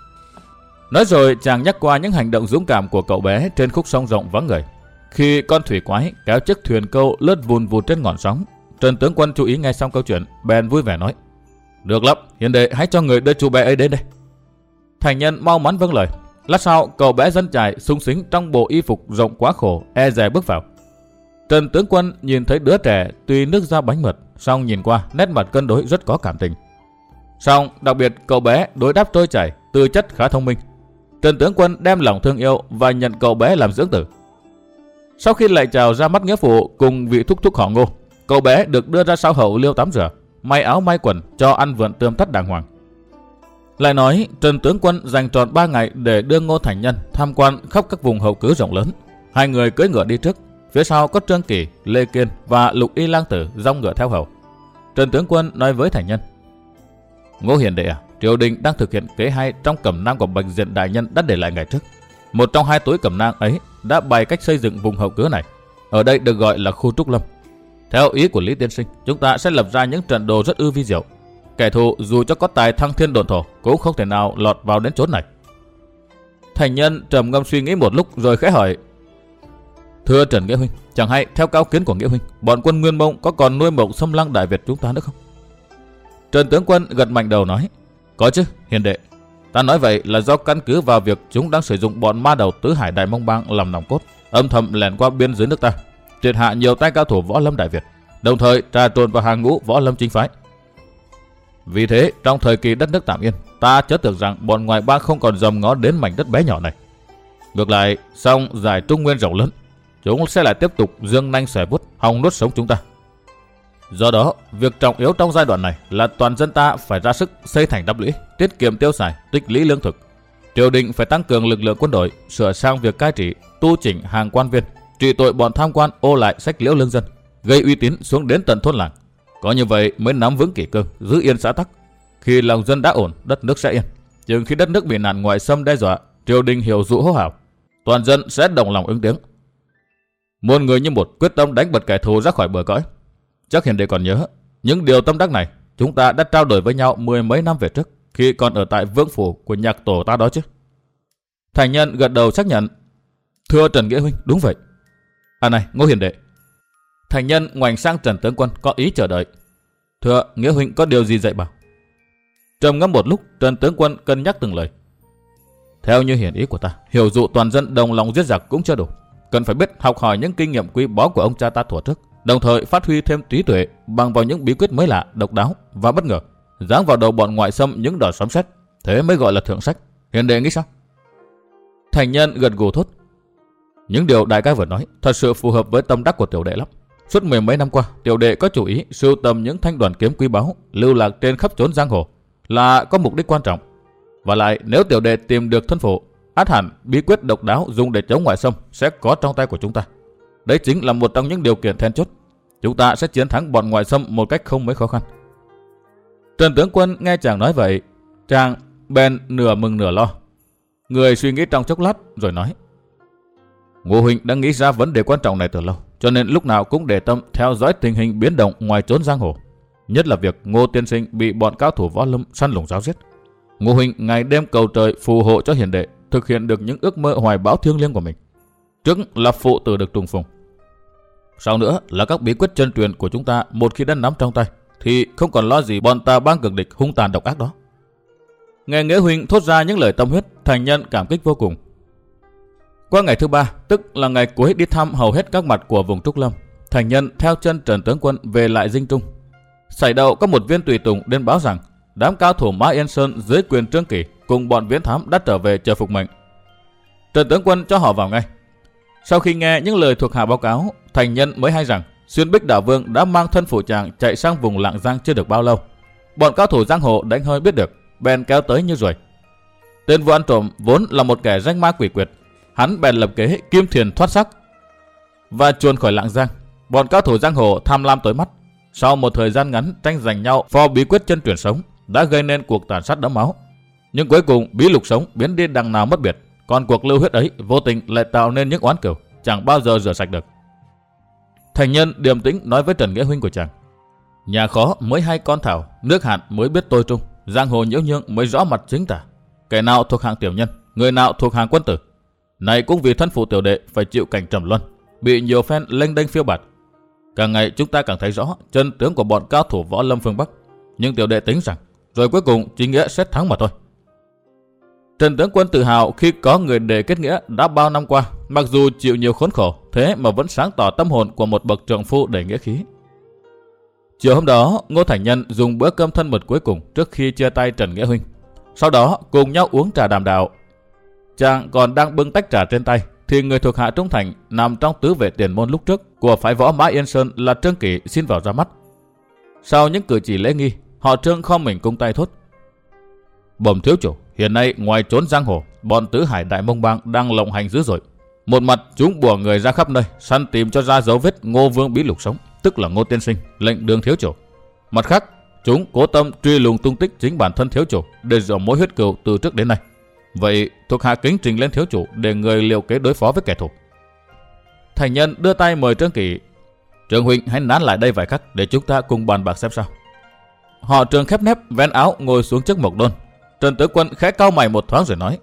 Nói rồi chàng nhắc qua những hành động dũng cảm của cậu bé trên khúc sông rộng vắng người. Khi con thủy quái kéo chiếc thuyền câu lướt vùn vụt trên ngọn sóng, Trần tướng quân chú ý ngay xong câu chuyện, bèn vui vẻ nói. Được lắm, hiền đệ hãy cho người đưa chú bé ấy đến đây. Thành nhân mau mắn vâng lời. Lát sau, cậu bé dân trại sung sính trong bộ y phục rộng quá khổ, e dè bước vào. Trần tướng quân nhìn thấy đứa trẻ tuy nước da bánh mật, song nhìn qua nét mặt cân đối rất có cảm tình. Song đặc biệt cậu bé đối đáp trôi chảy, tư chất khá thông minh. Trần tướng quân đem lòng thương yêu và nhận cậu bé làm dưỡng tử. Sau khi lại chào ra mắt nghĩa phụ cùng vị thúc thúc họ ngô, cậu bé được đưa ra sau hậu liêu tắm rửa, may áo may quần cho ăn vượn tươm tất đàng hoàng. Lại nói, Trần Tướng Quân dành tròn 3 ngày để đưa Ngô Thành Nhân tham quan khắp các vùng hậu cứ rộng lớn. Hai người cưỡi ngựa đi trước, phía sau có Trương Kỳ, Lê Kiên và Lục Y Lang Tử dòng ngựa theo hầu. Trần Tướng Quân nói với Thành Nhân. Ngô Hiền Đệ à, triều đình đang thực hiện kế hay trong cẩm nang của Bạch Diện Đại Nhân đã để lại ngày trước. Một trong hai túi cẩm nang ấy đã bày cách xây dựng vùng hậu cứ này. Ở đây được gọi là khu Trúc Lâm. Theo ý của Lý Tiên Sinh, chúng ta sẽ lập ra những trận đồ rất ư vi diệu. Kẻ thù dù cho có tài thăng thiên đồn thổ cũng không thể nào lọt vào đến chốn này. Thành nhân trầm ngâm suy nghĩ một lúc rồi khẽ hỏi. Thưa Trần Nghĩa Huynh, chẳng hay theo cao kiến của Nghĩa Huynh, bọn quân Nguyên Mông có còn nuôi mộng xâm lăng Đại Việt chúng ta nữa không? Trần Tướng Quân gật mạnh đầu nói. Có chứ, hiền đệ. Ta nói vậy là do căn cứ vào việc chúng đang sử dụng bọn ma đầu tứ hải Đại Mông Bang làm nòng cốt, âm thầm lẻn qua biên giới nước ta, triệt hạ nhiều tay cao thủ võ lâm Đại Việt, đồng thời trà trộn vào hàng ngũ võ lâm chính phái. Vì thế, trong thời kỳ đất nước tạm yên, ta chớ tưởng rằng bọn ngoài bang không còn dòm ngó đến mảnh đất bé nhỏ này. Ngược lại, song giải trung nguyên rộng lớn, chúng sẽ lại tiếp tục dương nanh xòe bút, hòng nuốt sống chúng ta. Do đó, việc trọng yếu trong giai đoạn này là toàn dân ta phải ra sức xây thành đắp lũy, tiết kiệm tiêu xài, tích lũy lương thực. Triều đình phải tăng cường lực lượng quân đội, sửa sang việc cai trị, tu chỉnh hàng quan viên, trị tội bọn tham quan ô lại sách liễu lương dân, gây uy tín xuống đến tận thôn làng. Có như vậy mới nắm vững kỷ cương, giữ yên xã tắc. Khi lòng dân đã ổn, đất nước sẽ yên. Nhưng khi đất nước bị nạn ngoại xâm đe dọa, triều đình hiểu dụ hô hào, toàn dân sẽ đồng lòng ứng tiếng. Muôn người như một quyết tâm đánh bật kẻ thù ra khỏi bờ cõi. Chắc hiện đệ còn nhớ, những điều tâm đắc này chúng ta đã trao đổi với nhau mười mấy năm về trước khi còn ở tại vương phủ của nhạc tổ ta đó chứ. Thành nhân gật đầu xác nhận. Thưa Trần Nghĩa Huynh, đúng vậy. À này, Ngô Hiền Đệ, Thành nhân ngoảnh sang Trần Tướng Quân có ý chờ đợi. Thưa, Nghĩa Huynh có điều gì dạy bảo? Trầm ngâm một lúc, Trần Tướng Quân cân nhắc từng lời. Theo như hiển ý của ta, hiểu dụ toàn dân đồng lòng giết giặc cũng chưa đủ. Cần phải biết học hỏi những kinh nghiệm quý báu của ông cha ta thuở trước, đồng thời phát huy thêm trí tuệ bằng vào những bí quyết mới lạ, độc đáo và bất ngờ, giáng vào đầu bọn ngoại xâm những đòn sấm sét, thế mới gọi là thượng sách. Hiền đệ nghĩ sao? Thành nhân gật gù thốt. Những điều đại ca vừa nói thật sự phù hợp với tâm đắc của tiểu đệ lắm. Suốt mười mấy năm qua, tiểu đệ có chủ ý sưu tầm những thanh đoàn kiếm quý báu lưu lạc trên khắp chốn giang hồ là có mục đích quan trọng. Và lại nếu tiểu đệ tìm được thân phụ, át hẳn bí quyết độc đáo dùng để chống ngoại xâm sẽ có trong tay của chúng ta. Đấy chính là một trong những điều kiện then chốt. Chúng ta sẽ chiến thắng bọn ngoại xâm một cách không mấy khó khăn. Trần tướng quân nghe chàng nói vậy, chàng bèn nửa mừng nửa lo. Người suy nghĩ trong chốc lát rồi nói. Ngô Huỳnh đã nghĩ ra vấn đề quan trọng này từ lâu cho nên lúc nào cũng để tâm theo dõi tình hình biến động ngoài trốn giang hồ. Nhất là việc Ngô Tiên Sinh bị bọn cao thủ võ lâm săn lùng giáo giết. Ngô Huỳnh ngày đêm cầu trời phù hộ cho hiền đệ thực hiện được những ước mơ hoài bão thiêng liêng của mình. Trước là phụ tử được trùng phùng. Sau nữa là các bí quyết chân truyền của chúng ta một khi đã nắm trong tay thì không còn lo gì bọn ta bang cực địch hung tàn độc ác đó. Nghe Nghĩa Huỳnh thốt ra những lời tâm huyết, thành nhân cảm kích vô cùng. Qua ngày thứ ba, tức là ngày cuối đi thăm hầu hết các mặt của vùng Trúc Lâm, thành nhân theo chân Trần Tướng Quân về lại Dinh Trung. Xảy đầu có một viên tùy tùng đến báo rằng đám cao thủ Mã Yên Sơn dưới quyền Trương Kỳ cùng bọn viễn thám đã trở về chờ phục mệnh. Trần Tướng Quân cho họ vào ngay. Sau khi nghe những lời thuộc hạ báo cáo, thành nhân mới hay rằng Xuyên Bích Đảo Vương đã mang thân phụ chàng chạy sang vùng Lạng Giang chưa được bao lâu. Bọn cao thủ giang hồ đánh hơi biết được, bèn kéo tới như rồi. Tên vụ ăn trộm vốn là một kẻ danh ma quỷ quyệt, hắn bèn lập kế kim thiền thoát sắc và chuồn khỏi lạng giang. Bọn cao thủ giang hồ tham lam tới mắt. Sau một thời gian ngắn tranh giành nhau phò bí quyết chân truyền sống đã gây nên cuộc tàn sát đẫm máu. Nhưng cuối cùng bí lục sống biến đi đằng nào mất biệt. Còn cuộc lưu huyết ấy vô tình lại tạo nên những oán cửu chẳng bao giờ rửa sạch được. Thành nhân điềm tĩnh nói với Trần Nghĩa Huynh của chàng. Nhà khó mới hai con thảo, nước hạn mới biết tôi trung, giang hồ nhiễu nhương mới rõ mặt chính tả. Kẻ nào thuộc hàng tiểu nhân, người nào thuộc hàng quân tử. Này cũng vì thân phụ tiểu đệ phải chịu cảnh trầm luân, bị nhiều fan lênh đênh phiêu bạt. Càng ngày chúng ta càng thấy rõ chân tướng của bọn cao thủ võ lâm phương Bắc. Nhưng tiểu đệ tính rằng, rồi cuối cùng chính nghĩa sẽ thắng mà thôi. Trần tướng quân tự hào khi có người đề kết nghĩa đã bao năm qua, mặc dù chịu nhiều khốn khổ, thế mà vẫn sáng tỏ tâm hồn của một bậc trưởng phu đầy nghĩa khí. Chiều hôm đó, Ngô Thành Nhân dùng bữa cơm thân mật cuối cùng trước khi chia tay Trần Nghĩa Huynh. Sau đó cùng nhau uống trà đàm đạo. Chàng còn đang bưng tách trà trên tay, thì người thuộc hạ Trung Thành nằm trong tứ vệ tiền môn lúc trước của phái võ Mã Yên Sơn là Trương Kỷ xin vào ra mắt. Sau những cử chỉ lễ nghi, họ Trương không mình cung tay thốt. Bẩm thiếu chủ, hiện nay ngoài trốn giang hồ, bọn tứ hải đại mông bang đang lộng hành dữ dội. Một mặt chúng bùa người ra khắp nơi, săn tìm cho ra dấu vết ngô vương bí lục sống, tức là ngô tiên sinh, lệnh đường thiếu chủ. Mặt khác, chúng cố tâm truy lùng tung tích chính bản thân thiếu chủ để dò mối huyết cừu từ trước đến nay. Vậy thuộc hạ kính trình lên thiếu chủ để người liệu kế đối phó với kẻ thù. Thành nhân đưa tay mời Trương Kỳ. Trương Huynh hãy nán lại đây vài khắc để chúng ta cùng bàn bạc xem sao. Họ trường khép nép vén áo ngồi xuống trước mộc đôn. Trần Tử Quân khẽ cau mày một thoáng rồi nói.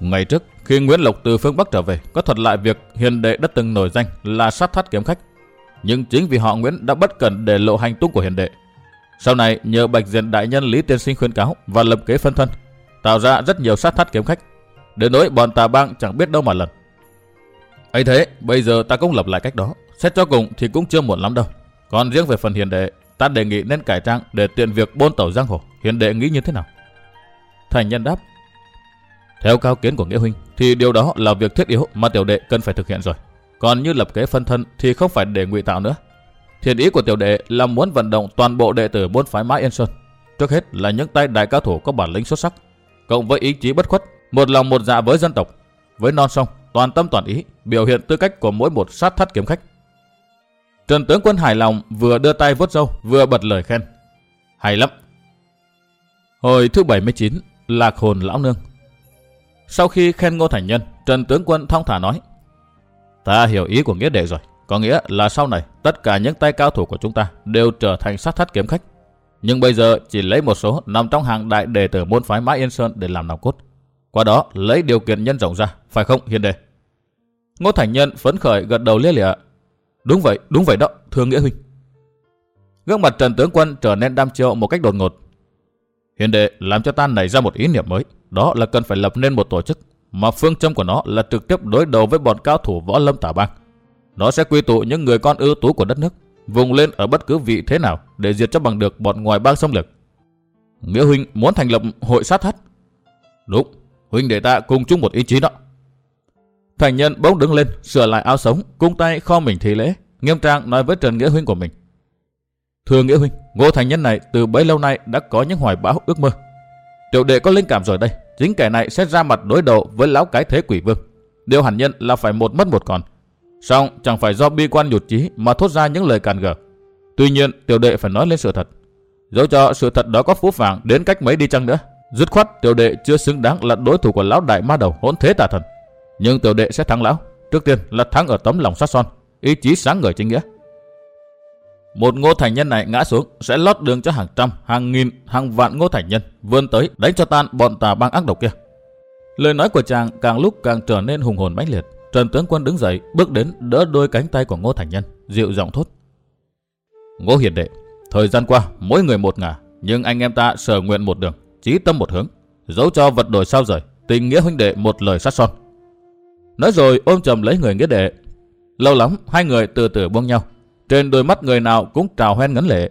Ngày trước, khi Nguyễn Lộc từ phương Bắc trở về, có thuật lại việc hiền đệ đã từng nổi danh là sát thoát kiếm khách. Nhưng chính vì họ Nguyễn đã bất cẩn để lộ hành tung của hiền đệ. Sau này nhờ Bạch Diện Đại Nhân Lý Tiên Sinh khuyên cáo và lập kế phân thân, tạo ra rất nhiều sát thắt kiếm khách. Đến nỗi bọn tà bang chẳng biết đâu mà lần. ấy thế, bây giờ ta cũng lập lại cách đó. Xét cho cùng thì cũng chưa muộn lắm đâu. Còn riêng về phần hiền đệ, ta đề nghị nên cải trang để tiện việc bôn tẩu giang hồ. Hiền đệ nghĩ như thế nào? Thành nhân đáp. Theo cao kiến của Nghĩa Huynh, thì điều đó là việc thiết yếu mà tiểu đệ cần phải thực hiện rồi. Còn như lập kế phân thân thì không phải để ngụy tạo nữa. Thiện ý của tiểu đệ là muốn vận động toàn bộ đệ tử bốn phái Mã Yên Sơn. Trước hết là những tay đại cao thủ có bản lĩnh xuất sắc, cộng với ý chí bất khuất, một lòng một dạ với dân tộc, với non sông, toàn tâm toàn ý, biểu hiện tư cách của mỗi một sát thắt kiếm khách. Trần tướng quân hài lòng vừa đưa tay vuốt râu, vừa bật lời khen. Hay lắm. Hồi thứ 79, Lạc hồn lão nương. Sau khi khen Ngô Thành Nhân, Trần tướng quân thong thả nói. Ta hiểu ý của nghĩa đệ rồi. Có nghĩa là sau này, tất cả những tay cao thủ của chúng ta đều trở thành sát thắt kiếm khách. Nhưng bây giờ chỉ lấy một số nằm trong hàng đại đệ tử môn phái Mã Yên Sơn để làm nòng cốt. Qua đó lấy điều kiện nhân rộng ra, phải không hiền đệ? Ngô Thành Nhân phấn khởi gật đầu lia lịa. Đúng vậy, đúng vậy đó, thưa Nghĩa Huynh. Gương mặt Trần Tướng Quân trở nên đam chiêu một cách đột ngột. Hiền đệ làm cho ta nảy ra một ý niệm mới, đó là cần phải lập nên một tổ chức, mà phương châm của nó là trực tiếp đối đầu với bọn cao thủ võ lâm tả bang. Nó sẽ quy tụ những người con ưu tú của đất nước, vùng lên ở bất cứ vị thế nào để diệt cho bằng được bọn ngoài bang xâm lược. Nghĩa huynh muốn thành lập hội sát thất. Đúng, huynh để ta cùng chung một ý chí đó. Thành nhân bỗng đứng lên, sửa lại áo sống, cung tay kho mình thị lễ, nghiêm trang nói với Trần Nghĩa huynh của mình. Thưa Nghĩa huynh, Ngô Thành nhân này từ bấy lâu nay đã có những hoài bão ước mơ. Tiểu đệ có linh cảm rồi đây, chính kẻ này sẽ ra mặt đối đầu với lão cái thế quỷ vương. Điều hẳn nhân là phải một mất một còn, Xong chẳng phải do bi quan nhụt chí mà thốt ra những lời càn gở. Tuy nhiên tiểu đệ phải nói lên sự thật. Dẫu cho sự thật đó có phú phàng đến cách mấy đi chăng nữa. Dứt khoát tiểu đệ chưa xứng đáng là đối thủ của lão đại ma đầu hỗn thế tà thần. Nhưng tiểu đệ sẽ thắng lão. Trước tiên là thắng ở tấm lòng sát son. Ý chí sáng ngời chính nghĩa. Một ngô thành nhân này ngã xuống sẽ lót đường cho hàng trăm, hàng nghìn, hàng vạn ngô thành nhân vươn tới đánh cho tan bọn tà bang ác độc kia. Lời nói của chàng càng lúc càng trở nên hùng hồn mãnh liệt. Trần tướng quân đứng dậy, bước đến đỡ đôi cánh tay của Ngô Thành Nhân, dịu giọng thốt. Ngô Hiền Đệ, thời gian qua mỗi người một ngả, nhưng anh em ta sở nguyện một đường, chí tâm một hướng, dẫu cho vật đổi sao rời, tình nghĩa huynh đệ một lời sát son. Nói rồi ôm chầm lấy người nghĩa đệ. Lâu lắm hai người từ từ buông nhau, trên đôi mắt người nào cũng trào hoen ngấn lệ.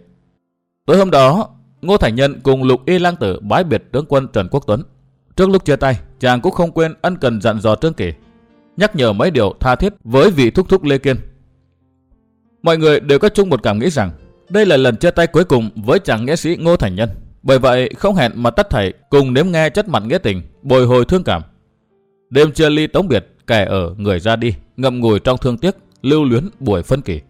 Tối hôm đó, Ngô Thành Nhân cùng Lục Y Lang Tử bái biệt tướng quân Trần Quốc Tuấn. Trước lúc chia tay, chàng cũng không quên ân cần dặn dò Trương Kỳ nhắc nhở mấy điều tha thiết với vị thúc thúc Lê Kiên. Mọi người đều có chung một cảm nghĩ rằng đây là lần chia tay cuối cùng với chàng nghệ sĩ Ngô Thành Nhân. Bởi vậy không hẹn mà tất thảy cùng nếm nghe chất mặn nghĩa tình, bồi hồi thương cảm. Đêm chia ly tống biệt, kẻ ở người ra đi, ngậm ngùi trong thương tiếc, lưu luyến buổi phân kỳ.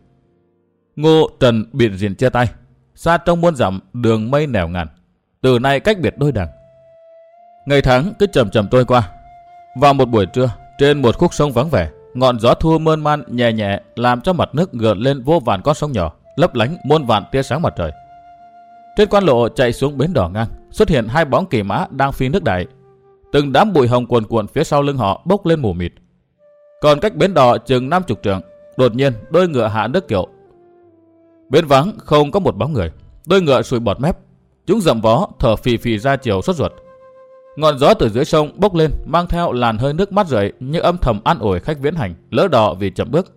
Ngô Trần biện diện chia tay, xa trong muôn dặm đường mây nẻo ngàn, từ nay cách biệt đôi đằng. Ngày tháng cứ chậm chậm trôi qua. Vào một buổi trưa, trên một khúc sông vắng vẻ, ngọn gió thua mơn man nhẹ nhẹ làm cho mặt nước gợn lên vô vàn con sông nhỏ, lấp lánh muôn vạn tia sáng mặt trời. Trên quan lộ chạy xuống bến đỏ ngang, xuất hiện hai bóng kỳ mã đang phi nước đại. Từng đám bụi hồng cuồn cuộn phía sau lưng họ bốc lên mù mịt. Còn cách bến đỏ chừng năm chục trượng, đột nhiên đôi ngựa hạ nước kiệu. Bến vắng không có một bóng người, đôi ngựa sùi bọt mép, chúng dậm vó thở phì phì ra chiều sốt ruột. Ngọn gió từ dưới sông bốc lên mang theo làn hơi nước mắt rượi như âm thầm an ủi khách viễn hành lỡ đỏ vì chậm bước.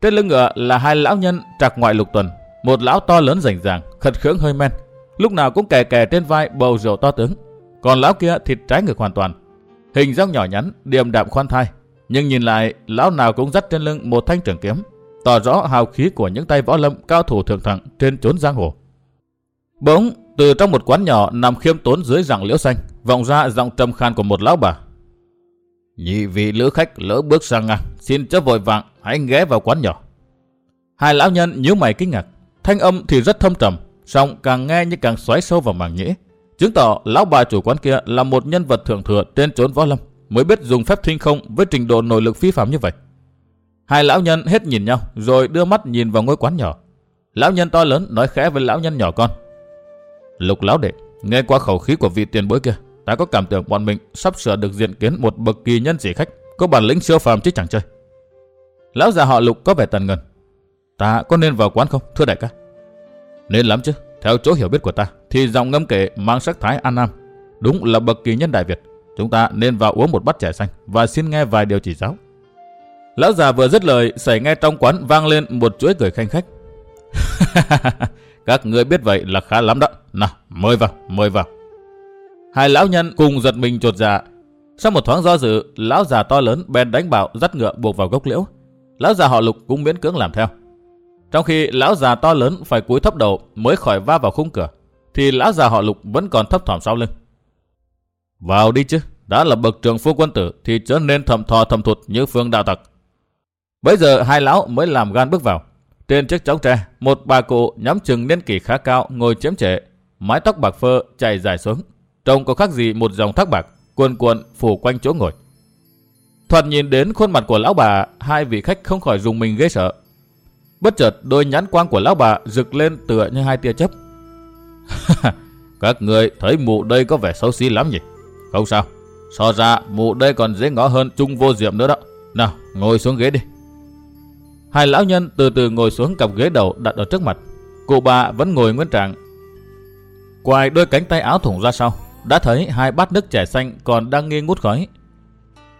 Trên lưng ngựa là hai lão nhân trạc ngoại lục tuần, một lão to lớn rảnh ràng, khật khưỡng hơi men, lúc nào cũng kè kè trên vai bầu rượu to tướng. Còn lão kia thịt trái ngược hoàn toàn, hình dáng nhỏ nhắn, điềm đạm khoan thai, nhưng nhìn lại lão nào cũng dắt trên lưng một thanh trường kiếm, tỏ rõ hào khí của những tay võ lâm cao thủ thượng thặng trên chốn giang hồ. Bỗng từ trong một quán nhỏ nằm khiêm tốn dưới rặng liễu xanh, vọng ra giọng trầm khan của một lão bà. Nhị vị lữ khách lỡ bước sang ngang, xin chớ vội vàng, hãy ghé vào quán nhỏ. Hai lão nhân nhíu mày kinh ngạc, thanh âm thì rất thâm trầm, song càng nghe như càng xoáy sâu vào màng nhĩ, chứng tỏ lão bà chủ quán kia là một nhân vật thượng thừa trên chốn võ lâm, mới biết dùng phép thinh không với trình độ nội lực phi phạm như vậy. Hai lão nhân hết nhìn nhau, rồi đưa mắt nhìn vào ngôi quán nhỏ. Lão nhân to lớn nói khẽ với lão nhân nhỏ con. Lục lão đệ, nghe qua khẩu khí của vị tiền bối kia, ta có cảm tưởng bọn mình sắp sửa được diện kiến một bậc kỳ nhân sĩ khách, có bản lĩnh siêu phàm chứ chẳng chơi. Lão già họ lục có vẻ tần ngần. Ta có nên vào quán không, thưa đại ca? Nên lắm chứ, theo chỗ hiểu biết của ta, thì giọng ngâm kể mang sắc thái an nam. Đúng là bậc kỳ nhân đại Việt. Chúng ta nên vào uống một bát trà xanh và xin nghe vài điều chỉ giáo. Lão già vừa dứt lời, xảy nghe trong quán vang lên một chuỗi cười khanh khách. Các người biết vậy là khá lắm đó. Nào, mời vào, mời vào. Hai lão nhân cùng giật mình trột dạ. Sau một thoáng do dự, lão già to lớn bèn đánh bảo dắt ngựa buộc vào gốc liễu. Lão già họ lục cũng miễn cưỡng làm theo. Trong khi lão già to lớn phải cúi thấp đầu mới khỏi va vào khung cửa, thì lão già họ lục vẫn còn thấp thỏm sau lưng. Vào đi chứ, đã là bậc trưởng phu quân tử thì chớ nên thầm thò thầm thụt như phương đạo tặc. Bây giờ hai lão mới làm gan bước vào. Trên chiếc chóng tre, một bà cụ nhắm chừng niên kỷ khá cao ngồi chiếm trệ, mái tóc bạc phơ chảy dài xuống. Trông có khác gì một dòng thác bạc, cuồn cuộn phủ quanh chỗ ngồi. Thoạt nhìn đến khuôn mặt của lão bà, hai vị khách không khỏi dùng mình ghê sợ. Bất chợt đôi nhãn quang của lão bà rực lên tựa như hai tia chớp. Các người thấy mụ đây có vẻ xấu xí lắm nhỉ? Không sao, so ra mụ đây còn dễ ngó hơn Trung Vô Diệm nữa đó. Nào, ngồi xuống ghế đi. Hai lão nhân từ từ ngồi xuống cặp ghế đầu đặt ở trước mặt. Cụ bà vẫn ngồi nguyên trạng. Quài đôi cánh tay áo thủng ra sau, đã thấy hai bát nước chè xanh còn đang nghi ngút khói.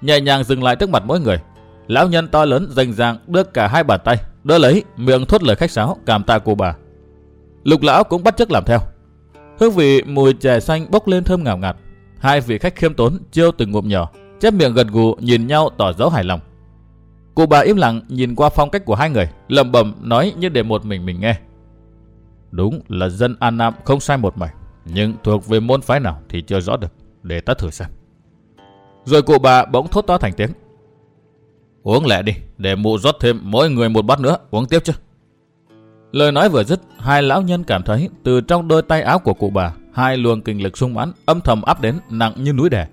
Nhẹ nhàng dừng lại trước mặt mỗi người. Lão nhân to lớn rành ràng đưa cả hai bàn tay, đỡ lấy, miệng thốt lời khách sáo cảm tạ cụ bà. Lục lão cũng bắt chước làm theo. Hương vị mùi chè xanh bốc lên thơm ngào ngạt. Hai vị khách khiêm tốn chiêu từng ngụm nhỏ, chép miệng gật gù nhìn nhau tỏ dấu hài lòng. Cụ bà im lặng nhìn qua phong cách của hai người, lẩm bẩm nói như để một mình mình nghe. Đúng là dân An Nam không sai một mảy, nhưng thuộc về môn phái nào thì chưa rõ được, để ta thử xem. Rồi cụ bà bỗng thốt to thành tiếng. Uống lẹ đi, để mụ rót thêm mỗi người một bát nữa, uống tiếp chứ. Lời nói vừa dứt, hai lão nhân cảm thấy từ trong đôi tay áo của cụ bà, hai luồng kinh lực sung mãn âm thầm áp đến nặng như núi đè.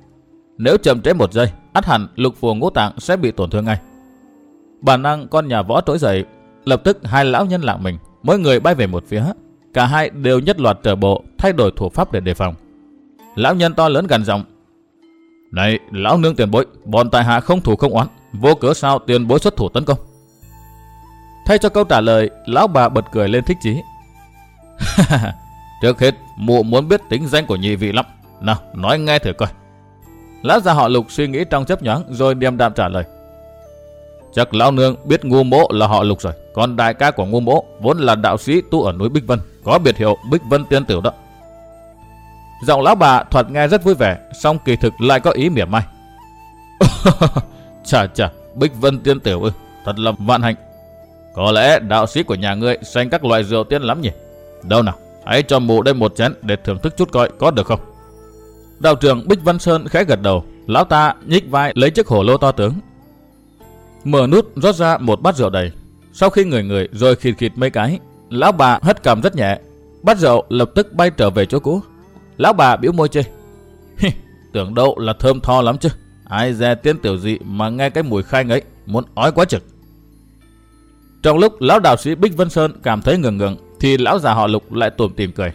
Nếu chậm trễ một giây, ắt hẳn lục phù ngũ tạng sẽ bị tổn thương ngay. Bản năng con nhà võ trỗi dậy, lập tức hai lão nhân lặng mình, mỗi người bay về một phía. Cả hai đều nhất loạt trở bộ, thay đổi thủ pháp để đề phòng. Lão nhân to lớn gần giọng. Này, lão nương tiền bối, bọn tài hạ không thủ không oán, vô cớ sao tiền bối xuất thủ tấn công. Thay cho câu trả lời, lão bà bật cười lên thích chí. Trước hết, mụ muốn biết tính danh của nhị vị lắm. Nào, nói nghe thử coi. Lão già họ lục suy nghĩ trong chấp nhoáng rồi điềm đạm trả lời. Chắc lão nương biết ngu mỗ là họ lục rồi. Còn đại ca của ngu mỗ vốn là đạo sĩ tu ở núi Bích Vân. Có biệt hiệu Bích Vân Tiên Tiểu đó. Giọng lão bà thoạt nghe rất vui vẻ. song kỳ thực lại có ý mỉa mai. chà chà, Bích Vân Tiên Tiểu ư. Thật là vạn hạnh. Có lẽ đạo sĩ của nhà ngươi xanh các loại rượu tiên lắm nhỉ. Đâu nào, hãy cho mụ đây một chén để thưởng thức chút coi có được không. Đạo trưởng Bích Vân Sơn khẽ gật đầu. Lão ta nhích vai lấy chiếc hổ lô to tướng mở nút rót ra một bát rượu đầy. Sau khi người người rồi khịt khịt mấy cái, lão bà hất cầm rất nhẹ, bát rượu lập tức bay trở về chỗ cũ. Lão bà biểu môi chê. Tưởng đâu là thơm tho lắm chứ. Ai dè tiên tiểu dị mà nghe cái mùi khai ấy muốn ói quá trực. Trong lúc lão đạo sĩ Bích Vân Sơn cảm thấy ngừng ngừng, thì lão già họ Lục lại tủm tìm cười.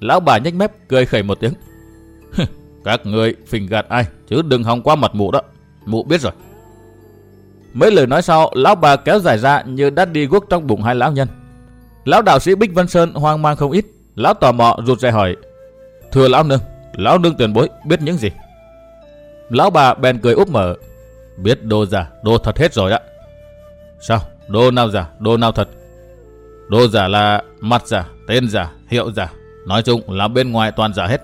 Lão bà nhếch mép cười khẩy một tiếng. Các người phình gạt ai, chứ đừng hòng qua mặt mụ đó. Mụ biết rồi. Mấy lời nói sau, lão bà kéo dài ra như đã đi guốc trong bụng hai lão nhân. Lão đạo sĩ Bích Vân Sơn hoang mang không ít. Lão tò mò rụt rè hỏi. Thưa lão nương, lão nương tiền bối biết những gì? Lão bà bèn cười úp mở. Biết đồ giả, đồ thật hết rồi ạ. Sao? Đồ nào giả, đồ nào thật? Đồ giả là mặt giả, tên giả, hiệu giả. Nói chung là bên ngoài toàn giả hết.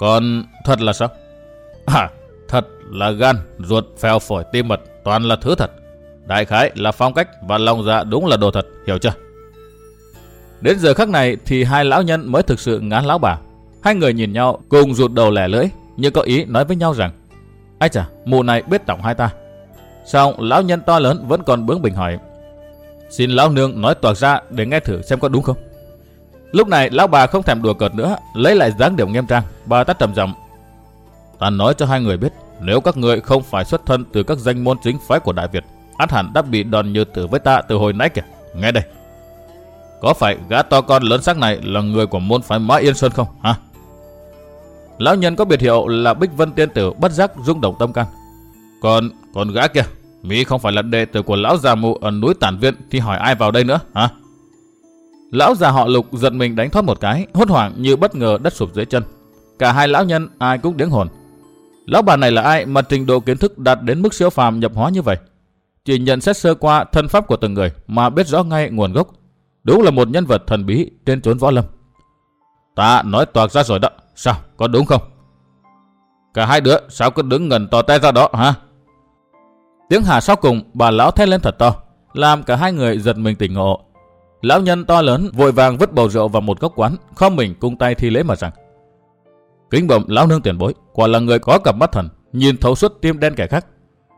Còn thật là sao? À, thật là gan, ruột, phèo phổi, tim mật, toàn là thứ thật. Đại khái là phong cách và lòng dạ đúng là đồ thật, hiểu chưa? Đến giờ khắc này thì hai lão nhân mới thực sự ngán lão bà. Hai người nhìn nhau cùng rụt đầu lẻ lưỡi, như có ý nói với nhau rằng ai chà, mụ này biết tổng hai ta. Xong, lão nhân to lớn vẫn còn bướng bình hỏi Xin lão nương nói toạc ra để nghe thử xem có đúng không? Lúc này lão bà không thèm đùa cợt nữa, lấy lại dáng điệu nghiêm trang, bà tắt trầm giọng. Ta nói cho hai người biết, nếu các người không phải xuất thân từ các danh môn chính phái của Đại Việt, át hẳn đã bị đòn như tử với ta từ hồi nãy kìa. Nghe đây. Có phải gã to con lớn sắc này là người của môn phái Mã Yên Sơn không hả? Lão nhân có biệt hiệu là Bích Vân Tiên Tử bất giác rung động tâm can. Còn, còn gã kia, Mỹ không phải là đệ tử của lão già mụ ở núi Tản Viên thì hỏi ai vào đây nữa hả? Lão già họ lục giật mình đánh thoát một cái, hốt hoảng như bất ngờ đất sụp dưới chân. Cả hai lão nhân ai cũng điếng hồn. Lão bà này là ai mà trình độ kiến thức đạt đến mức siêu phàm nhập hóa như vậy? Chỉ nhận xét sơ qua thân pháp của từng người mà biết rõ ngay nguồn gốc. Đúng là một nhân vật thần bí trên chốn võ lâm. Ta nói toạc ra rồi đó. Sao? Có đúng không? Cả hai đứa sao cứ đứng ngần tò te ra đó hả? Tiếng hà sau cùng bà lão thét lên thật to, làm cả hai người giật mình tỉnh ngộ. Lão nhân to lớn vội vàng vứt bầu rượu vào một góc quán, không mình cung tay thi lễ mà rằng. Kính bẩm lão nương tiền bối, quả là người có cặp mắt thần, nhìn thấu suốt tim đen kẻ khác.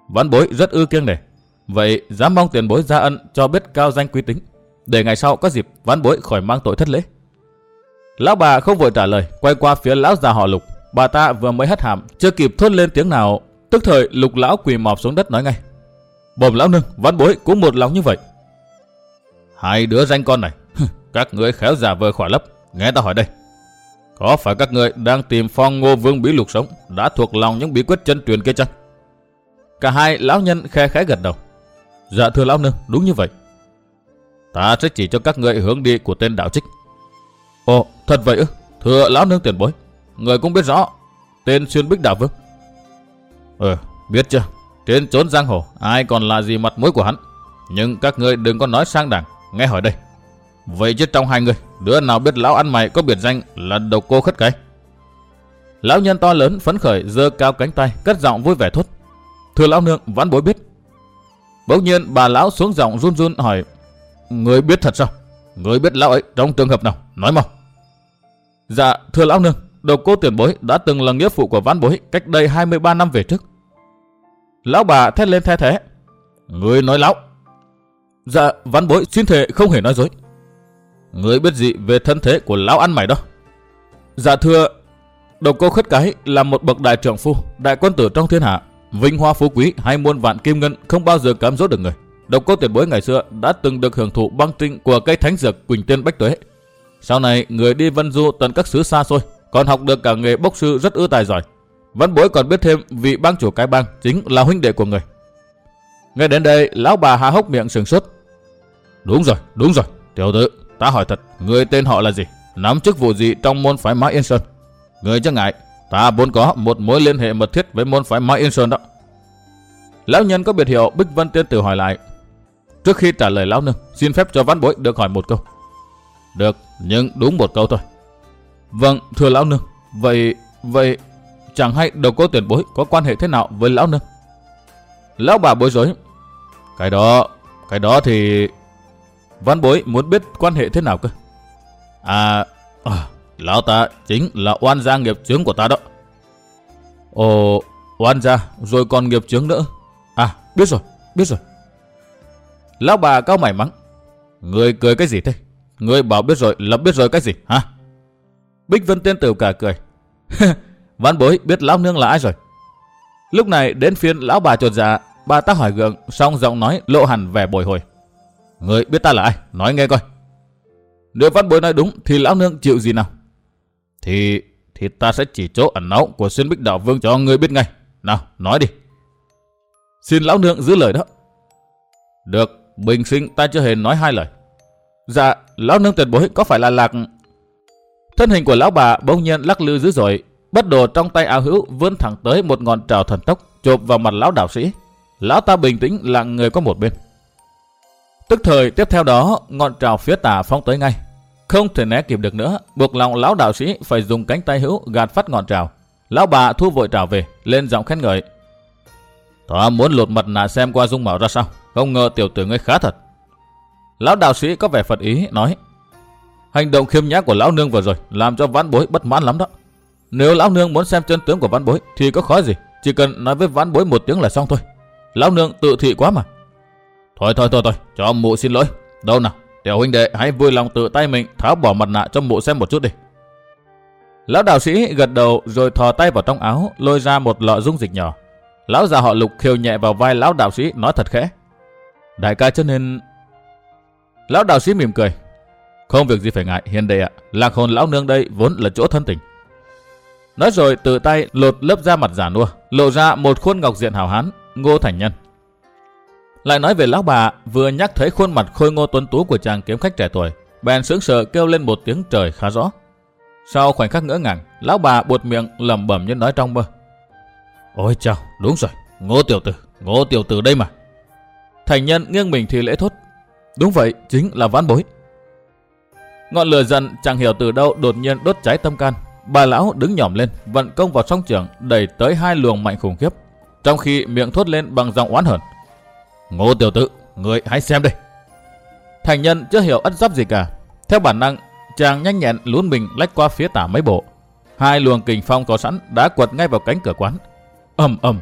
Vãn bối rất ư kiêng nể. Vậy dám mong tiền bối ra ân cho biết cao danh quý tính, để ngày sau có dịp vãn bối khỏi mang tội thất lễ. Lão bà không vội trả lời, quay qua phía lão già họ lục. Bà ta vừa mới hất hàm, chưa kịp thốt lên tiếng nào, tức thời lục lão quỳ mọp xuống đất nói ngay. bẩm lão nương, vãn bối cũng một lòng như vậy. Hai đứa danh con này, các ngươi khéo giả vờ khỏa lấp, nghe ta hỏi đây. Có phải các người đang tìm phong ngô vương bí lục sống, đã thuộc lòng những bí quyết chân truyền kia chăng? Cả hai lão nhân khe khẽ gật đầu. Dạ thưa lão nương, đúng như vậy. Ta sẽ chỉ cho các ngươi hướng đi của tên đạo trích. Ồ, thật vậy ư? Thưa lão nương tiền bối, người cũng biết rõ tên xuyên bích đạo vương. Ừ, biết chưa? Trên chốn giang hồ, ai còn là gì mặt mũi của hắn. Nhưng các ngươi đừng có nói sang đảng, nghe hỏi đây. Vậy chứ trong hai người, đứa nào biết lão ăn mày có biệt danh là độc cô khất cái? Lão nhân to lớn phấn khởi giơ cao cánh tay, cất giọng vui vẻ thốt. Thưa lão nương, vãn bối biết. Bỗng nhiên bà lão xuống giọng run run hỏi, Người biết thật sao? Người biết lão ấy trong trường hợp nào? Nói mau. Dạ, thưa lão nương, độc cô tiền bối đã từng là nghĩa phụ của vãn bối cách đây 23 năm về trước. Lão bà thét lên the thế. Người nói lão. Dạ, vãn bối xin thề không hề nói dối. Người biết gì về thân thế của lão ăn mày đó? Dạ thưa, độc cô khất cái là một bậc đại trưởng phu, đại quân tử trong thiên hạ. Vinh hoa phú quý hay muôn vạn kim ngân không bao giờ cám dỗ được người. Độc cô tiền bối ngày xưa đã từng được hưởng thụ băng trinh của cây thánh dược Quỳnh Tiên Bách Tuế. Sau này người đi vân du tận các xứ xa xôi, còn học được cả nghề bốc sư rất ư tài giỏi. Văn bối còn biết thêm vị bang chủ cái bang chính là huynh đệ của người. Nghe đến đây, lão bà há hốc miệng sừng sốt. Đúng rồi, đúng rồi, tiểu tử, ta hỏi thật, người tên họ là gì? Nắm chức vụ gì trong môn phái Mã Yên Sơn? Người chẳng ngại, ta vốn có một mối liên hệ mật thiết với môn phái Mã Yên Sơn đó. Lão nhân có biệt hiệu Bích Vân Tiên Tử hỏi lại. Trước khi trả lời lão nương, xin phép cho văn bối được hỏi một câu. Được, nhưng đúng một câu thôi. Vâng, thưa lão nương, vậy, vậy, chẳng hay đầu cô tiền bối có quan hệ thế nào với lão nương? Lão bà bối rối. Cái đó, cái đó thì... Văn bối muốn biết quan hệ thế nào cơ? À, à lão ta chính là oan gia nghiệp chướng của ta đó. Ồ, oan gia, rồi còn nghiệp chướng nữa. À, biết rồi, biết rồi. Lão bà cao mày mắng. Người cười cái gì thế? Người bảo biết rồi là biết rồi cái gì hả? Bích Vân Tiên Tử cả cười. Văn bối biết lão nương là ai rồi. Lúc này đến phiên lão bà trột dạ, bà ta hỏi gượng, xong giọng nói lộ hẳn vẻ bồi hồi. Người biết ta là ai? Nói nghe coi. Nếu văn bối nói đúng thì lão nương chịu gì nào? Thì thì ta sẽ chỉ chỗ ẩn náu của xuyên bích đạo vương cho người biết ngay. Nào, nói đi. Xin lão nương giữ lời đó. Được, bình sinh ta chưa hề nói hai lời. Dạ, lão nương tuyệt bối có phải là lạc... Thân hình của lão bà bỗng nhiên lắc lư dữ dội, bất đồ trong tay áo hữu vươn thẳng tới một ngọn trào thần tốc chộp vào mặt lão đạo sĩ. Lão ta bình tĩnh lặng người có một bên. Tức thời tiếp theo đó, ngọn trào phía tả phóng tới ngay. Không thể né kịp được nữa, buộc lòng lão đạo sĩ phải dùng cánh tay hữu gạt phát ngọn trào. Lão bà thu vội trào về, lên giọng khen ngợi. Ta muốn lột mặt nạ xem qua dung mạo ra sao, không ngờ tiểu tử ngươi khá thật. Lão đạo sĩ có vẻ phật ý, nói. Hành động khiêm nhã của lão nương vừa rồi làm cho vãn bối bất mãn lắm đó. Nếu lão nương muốn xem chân tướng của vãn bối thì có khó gì, chỉ cần nói với vãn bối một tiếng là xong thôi. Lão nương tự thị quá mà. Thôi thôi thôi thôi, cho mụ xin lỗi. Đâu nào, tiểu huynh đệ hãy vui lòng tự tay mình tháo bỏ mặt nạ cho mụ xem một chút đi. Lão đạo sĩ gật đầu rồi thò tay vào trong áo, lôi ra một lọ dung dịch nhỏ. Lão già họ lục khiêu nhẹ vào vai lão đạo sĩ nói thật khẽ. Đại ca cho nên... Lão đạo sĩ mỉm cười. Không việc gì phải ngại, hiền đệ ạ. Lạc hồn lão nương đây vốn là chỗ thân tình. Nói rồi tự tay lột lớp da mặt giả nua, lộ ra một khuôn ngọc diện hào hán, ngô thành nhân. Lại nói về lão bà, vừa nhắc thấy khuôn mặt khôi ngô tuấn tú của chàng kiếm khách trẻ tuổi, bèn sững sờ kêu lên một tiếng trời khá rõ. Sau khoảnh khắc ngỡ ngàng, lão bà buột miệng lẩm bẩm như nói trong mơ. Ôi chào, đúng rồi, ngô tiểu tử, ngô tiểu tử đây mà. Thành nhân nghiêng mình thì lễ thốt. Đúng vậy, chính là vãn bối. Ngọn lửa giận chẳng hiểu từ đâu đột nhiên đốt cháy tâm can. Bà lão đứng nhỏm lên, vận công vào song trường, đẩy tới hai luồng mạnh khủng khiếp. Trong khi miệng thốt lên bằng giọng oán hờn. Ngô tiểu tử, người hãy xem đây. Thành nhân chưa hiểu ất giáp gì cả. Theo bản năng, chàng nhanh nhẹn lún mình lách qua phía tả mấy bộ. Hai luồng kình phong có sẵn đã quật ngay vào cánh cửa quán. ầm ầm.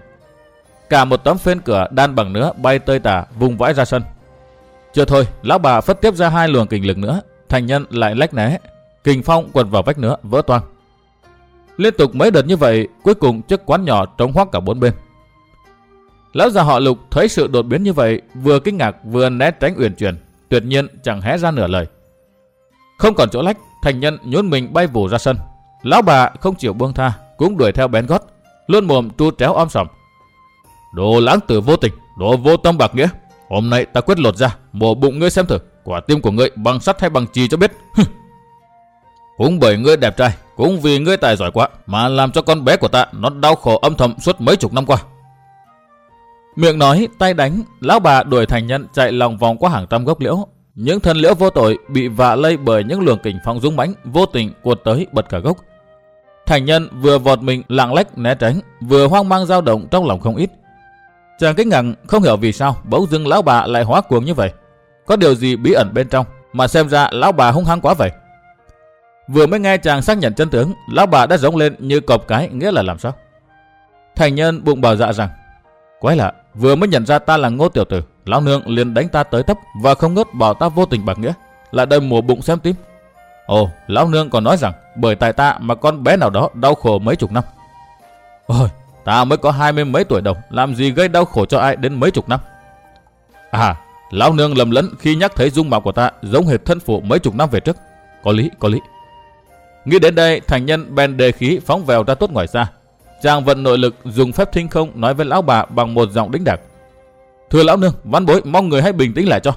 Cả một tấm phên cửa đan bằng nữa bay tơi tả vùng vãi ra sân. Chưa thôi, lão bà phất tiếp ra hai luồng kình lực nữa. Thành nhân lại lách né. Kình phong quật vào vách nữa, vỡ toang. Liên tục mấy đợt như vậy, cuối cùng chiếc quán nhỏ trống hoác cả bốn bên. Lão già họ lục thấy sự đột biến như vậy, vừa kinh ngạc vừa né tránh uyển chuyển, tuyệt nhiên chẳng hé ra nửa lời. Không còn chỗ lách, thành nhân nhún mình bay vù ra sân. Lão bà không chịu buông tha, cũng đuổi theo bén gót, luôn mồm tru tréo om sòm. Đồ lãng tử vô tình, đồ vô tâm bạc nghĩa. Hôm nay ta quyết lột ra, mổ bụng ngươi xem thử, quả tim của ngươi bằng sắt hay bằng chì cho biết. cũng bởi ngươi đẹp trai, cũng vì ngươi tài giỏi quá, mà làm cho con bé của ta nó đau khổ âm thầm suốt mấy chục năm qua. Miệng nói, tay đánh, lão bà đuổi thành nhân chạy lòng vòng qua hàng trăm gốc liễu. Những thân liễu vô tội bị vạ lây bởi những luồng kình phong dũng mãnh vô tình cuột tới bật cả gốc. Thành nhân vừa vọt mình lạng lách né tránh, vừa hoang mang dao động trong lòng không ít. Chàng kinh ngạc không hiểu vì sao bỗng dưng lão bà lại hóa cuồng như vậy. Có điều gì bí ẩn bên trong mà xem ra lão bà hung hăng quá vậy. Vừa mới nghe chàng xác nhận chân tướng, lão bà đã giống lên như cọp cái nghĩa là làm sao? Thành nhân bụng bảo dạ rằng, quái lạ, vừa mới nhận ra ta là ngô tiểu tử, lão nương liền đánh ta tới thấp và không ngớt bảo ta vô tình bạc nghĩa, lại đâm mùa bụng xem tím. Ồ, lão nương còn nói rằng bởi tại ta mà con bé nào đó đau khổ mấy chục năm. Ôi, ta mới có hai mươi mấy tuổi đầu, làm gì gây đau khổ cho ai đến mấy chục năm. À, lão nương lầm lẫn khi nhắc thấy dung mạo của ta giống hệt thân phụ mấy chục năm về trước. Có lý, có lý. Nghĩ đến đây, thành nhân bèn đề khí phóng vèo ra tốt ngoài xa. Chàng vận nội lực dùng phép thinh không nói với lão bà bằng một giọng đĩnh đạc. Thưa lão nương, văn bối mong người hãy bình tĩnh lại cho.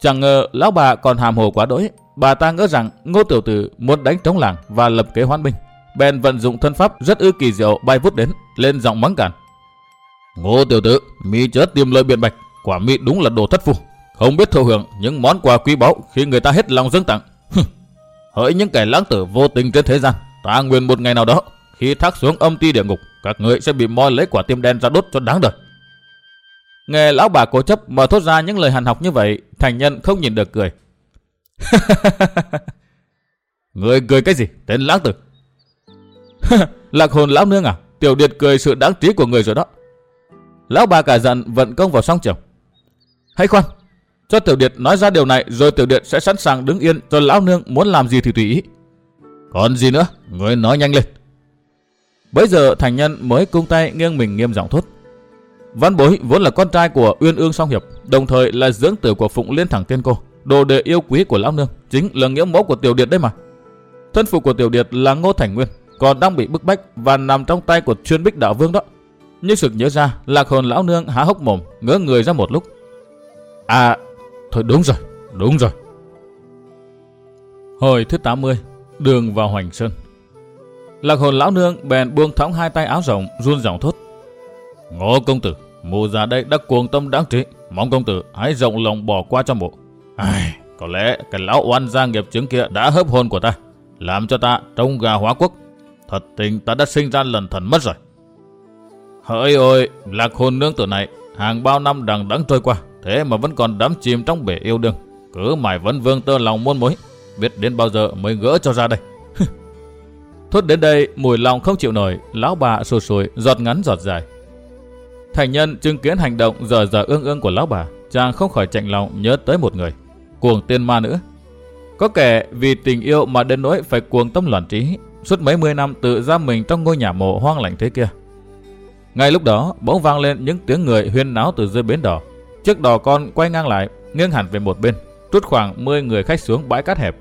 Chẳng ngờ lão bà còn hàm hồ quá đỗi. Bà ta ngỡ rằng ngô tiểu tử muốn đánh trống làng và lập kế hoán binh. Bèn vận dụng thân pháp rất ư kỳ diệu bay vút đến, lên giọng mắng cản. Ngô tiểu tử, mi chớ tìm lời biện bạch, quả mi đúng là đồ thất phu. Không biết thụ hưởng những món quà quý báu khi người ta hết lòng dâng tặng. Hỡi những kẻ lãng tử vô tình trên thế gian, ta nguyện một ngày nào đó, khi thác xuống âm ti địa ngục, các người sẽ bị moi lấy quả tim đen ra đốt cho đáng đời. Nghe lão bà cố chấp mà thốt ra những lời hàn học như vậy, thành nhân không nhìn được cười. người cười cái gì? Tên lãng tử. Lạc hồn lão nương à? Tiểu điệt cười sự đáng trí của người rồi đó. Lão bà cả giận vận công vào song trường. Hãy khoan, cho Tiểu Điệt nói ra điều này rồi Tiểu Điệt sẽ sẵn sàng đứng yên cho Lão Nương muốn làm gì thì tùy ý. Còn gì nữa, người nói nhanh lên. Bây giờ thành nhân mới cung tay nghiêng mình nghiêm giọng thốt. Văn Bối vốn là con trai của Uyên Ương Song Hiệp, đồng thời là dưỡng tử của Phụng Liên Thẳng Tiên Cô, đồ đệ yêu quý của lão nương, chính là nghĩa mẫu của Tiểu Điệt đấy mà. Thân phụ của Tiểu Điệt là Ngô Thành Nguyên, còn đang bị bức bách và nằm trong tay của chuyên bích đạo vương đó. Nhưng sực nhớ ra, lạc hồn lão nương há hốc mồm, ngỡ người ra một lúc. À, thôi đúng rồi, đúng rồi. Hồi thứ 80, đường vào Hoành Sơn. Lạc hồn lão nương bèn buông thõng hai tay áo rộng, run giọng thốt. Ngô công tử, mụ già đây đã cuồng tâm đáng trị, mong công tử hãy rộng lòng bỏ qua cho mụ. Ai, có lẽ cái lão oan gia nghiệp chứng kia đã hấp hồn của ta, làm cho ta trông gà hóa quốc. Thật tình ta đã sinh ra lần thần mất rồi. Hỡi ôi, lạc hồn nương tử này, hàng bao năm đằng đẵng trôi qua, thế mà vẫn còn đắm chìm trong bể yêu đương. Cứ mãi vẫn vương tơ lòng muôn mối, biết đến bao giờ mới gỡ cho ra đây. Thốt đến đây, mùi lòng không chịu nổi, lão bà sùi sùi, giọt ngắn giọt dài. Thành nhân chứng kiến hành động giờ giờ ương ương của lão bà, chàng không khỏi chạnh lòng nhớ tới một người, cuồng tiên ma nữa. Có kẻ vì tình yêu mà đến nỗi phải cuồng tâm loạn trí, suốt mấy mươi năm tự giam mình trong ngôi nhà mộ hoang lạnh thế kia. Ngay lúc đó, bỗng vang lên những tiếng người huyên náo từ dưới bến đò. Chiếc đò con quay ngang lại, nghiêng hẳn về một bên, trút khoảng 10 người khách xuống bãi cát hẹp.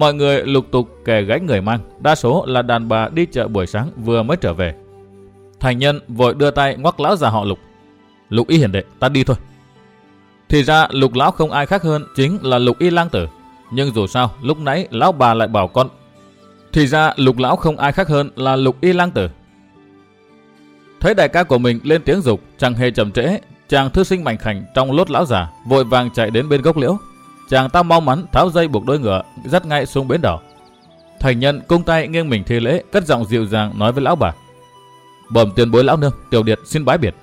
Mọi người lục tục kẻ gánh người mang, đa số là đàn bà đi chợ buổi sáng vừa mới trở về. Thành nhân vội đưa tay ngoắc lão già họ lục. Lục y hiển đệ, ta đi thôi. Thì ra lục lão không ai khác hơn chính là lục y lang tử. Nhưng dù sao, lúc nãy lão bà lại bảo con. Thì ra lục lão không ai khác hơn là lục y lang tử. Thấy đại ca của mình lên tiếng dục, chẳng hề chậm trễ, chàng thư sinh mạnh khảnh trong lốt lão già, vội vàng chạy đến bên gốc liễu. Chàng ta mau mắn tháo dây buộc đôi ngựa, dắt ngay xuống bến đỏ. Thành nhân cung tay nghiêng mình thi lễ, cất giọng dịu dàng nói với lão bà. Bẩm tiền bối lão nương, tiểu điệt xin bái biệt.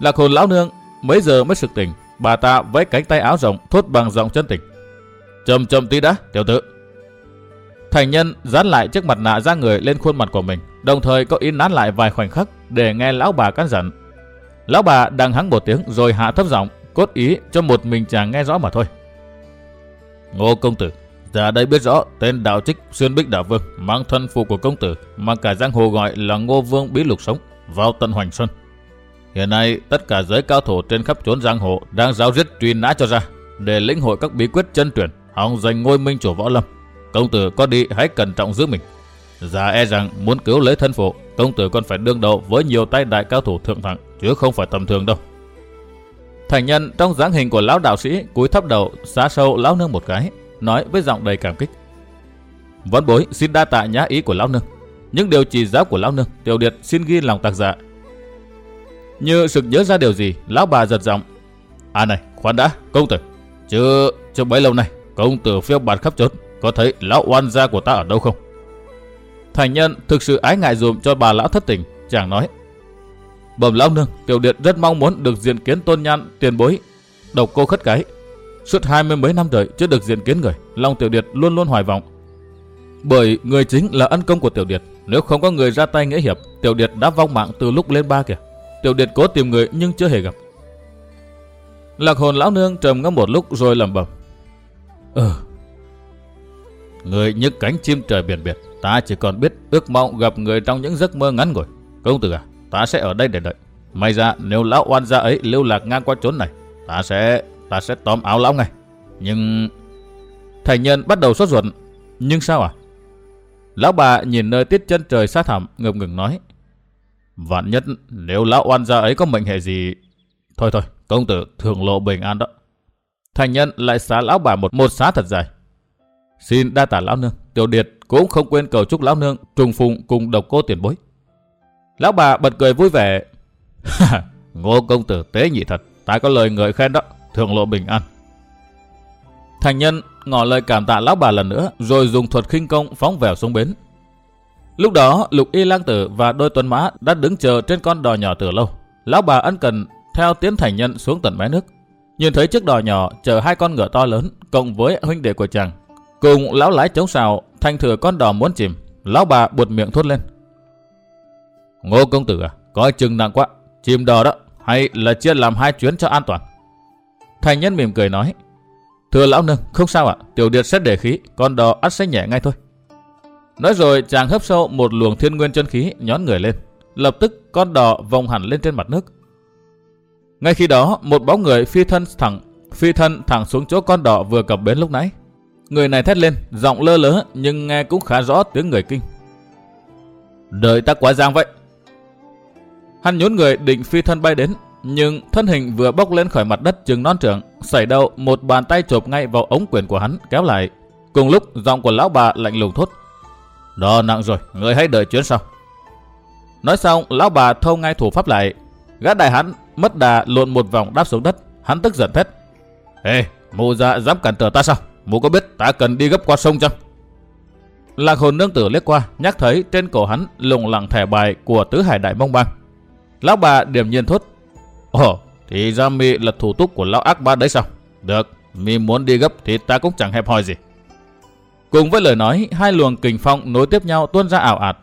Lạc hồn lão nương, mấy giờ mới sực tỉnh, bà ta với cánh tay áo rộng thốt bằng giọng chân tình. Chầm chầm tí đã, tiểu tử. Thành nhân dán lại chiếc mặt nạ ra người lên khuôn mặt của mình, đồng thời có ý nán lại vài khoảnh khắc để nghe lão bà căn dặn. Lão bà đang hắng một tiếng rồi hạ thấp giọng, cốt ý cho một mình chàng nghe rõ mà thôi. Ngô công tử, giờ đây biết rõ tên đạo trích xuyên bích đạo vương mang thân phụ của công tử mà cả giang hồ gọi là Ngô Vương Bí Lục Sống vào tận Hoành Xuân. Hiện nay tất cả giới cao thủ trên khắp chốn giang hồ đang giáo giết truy nã cho ra để lĩnh hội các bí quyết chân truyền hòng giành ngôi minh chủ võ lâm. Công tử có đi hãy cẩn trọng giữ mình. Già e rằng muốn cứu lấy thân phụ, công tử còn phải đương đầu với nhiều tay đại cao thủ thượng thẳng chứ không phải tầm thường đâu. Thành nhân trong dáng hình của lão đạo sĩ cúi thấp đầu xá sâu lão nương một cái, nói với giọng đầy cảm kích. Vẫn bối xin đa tạ nhã ý của lão nương. Những điều chỉ giáo của lão nương, tiểu điệt xin ghi lòng tạc dạ. Như sực nhớ ra điều gì, lão bà giật giọng. À này, khoan đã, công tử. Chứ, chưa bấy lâu nay, công tử phiêu bạt khắp chốn, có thấy lão oan gia của ta ở đâu không? Thành nhân thực sự ái ngại dùm cho bà lão thất tình, chàng nói. Bẩm lão nương, tiểu điện rất mong muốn được diện kiến tôn nhan tiền bối. Độc cô khất cái. Suốt hai mươi mấy năm trời chưa được diện kiến người, lòng tiểu điệt luôn luôn hoài vọng. Bởi người chính là ân công của tiểu điệt, nếu không có người ra tay nghĩa hiệp, tiểu điệt đã vong mạng từ lúc lên ba kìa. Tiểu điệt cố tìm người nhưng chưa hề gặp. Lạc hồn lão nương trầm ngâm một lúc rồi lẩm bẩm. Ừ. Người như cánh chim trời biển biệt, ta chỉ còn biết ước mong gặp người trong những giấc mơ ngắn ngủi. Công tử à, ta sẽ ở đây để đợi. May ra nếu lão oan gia ấy lưu lạc ngang qua chốn này, ta sẽ ta sẽ tóm áo lão ngay. Nhưng thành nhân bắt đầu sốt ruột. Nhưng sao à? Lão bà nhìn nơi tiết chân trời xa thẳm ngập ngừng nói. Vạn nhất nếu lão oan gia ấy có mệnh hệ gì... Thôi thôi, công tử thường lộ bình an đó. Thành nhân lại xá lão bà một một xá thật dài. Xin đa tả lão nương, tiểu điệt cũng không quên cầu chúc lão nương trùng phùng cùng độc cô tiền bối. Lão bà bật cười vui vẻ. Ngô công tử tế nhị thật, ta có lời ngợi khen đó, thường lộ bình an. Thành nhân ngỏ lời cảm tạ lão bà lần nữa, rồi dùng thuật khinh công phóng vèo xuống bến. Lúc đó, Lục Y Lang Tử và đôi tuần mã đã đứng chờ trên con đò nhỏ từ lâu. Lão bà ân cần theo tiến thành nhân xuống tận mé nước. Nhìn thấy chiếc đò nhỏ chở hai con ngựa to lớn cộng với huynh đệ của chàng. Cùng lão lái chống xào, thanh thừa con đò muốn chìm. Lão bà buột miệng thốt lên. Ngô công tử à, coi chừng nặng quá. Chìm đò đó, hay là chia làm hai chuyến cho an toàn. Thành nhân mỉm cười nói. Thưa lão nương, không sao ạ, tiểu điệt sẽ để khí, con đò ắt sẽ nhẹ ngay thôi. Nói rồi chàng hấp sâu một luồng thiên nguyên chân khí nhón người lên. Lập tức con đò vòng hẳn lên trên mặt nước. Ngay khi đó, một bóng người phi thân thẳng phi thân thẳng xuống chỗ con đò vừa cập bến lúc nãy. Người này thét lên, giọng lơ lớ nhưng nghe cũng khá rõ tiếng người kinh. Đợi ta quá giang vậy. Hắn nhún người định phi thân bay đến, nhưng thân hình vừa bốc lên khỏi mặt đất chừng non trưởng, xảy đầu một bàn tay chộp ngay vào ống quyền của hắn kéo lại. Cùng lúc giọng của lão bà lạnh lùng thốt. Đó nặng rồi, người hãy đợi chuyến sau. Nói xong, lão bà thâu ngay thủ pháp lại. Gã đại hắn mất đà lộn một vòng đáp xuống đất. Hắn tức giận thét. Ê, mụ già dám cản trở ta sao? Mụ có biết ta cần đi gấp qua sông chăng? Lạc hồn nương tử liếc qua, nhắc thấy trên cổ hắn lùng lẳng thẻ bài của tứ hải đại mông bang. Lão bà điểm nhiên thốt. Ồ, thì ra mi là thủ túc của lão ác ba đấy sao? Được, mi muốn đi gấp thì ta cũng chẳng hẹp hòi gì. Cùng với lời nói, hai luồng kình phong nối tiếp nhau tuôn ra ảo ạt.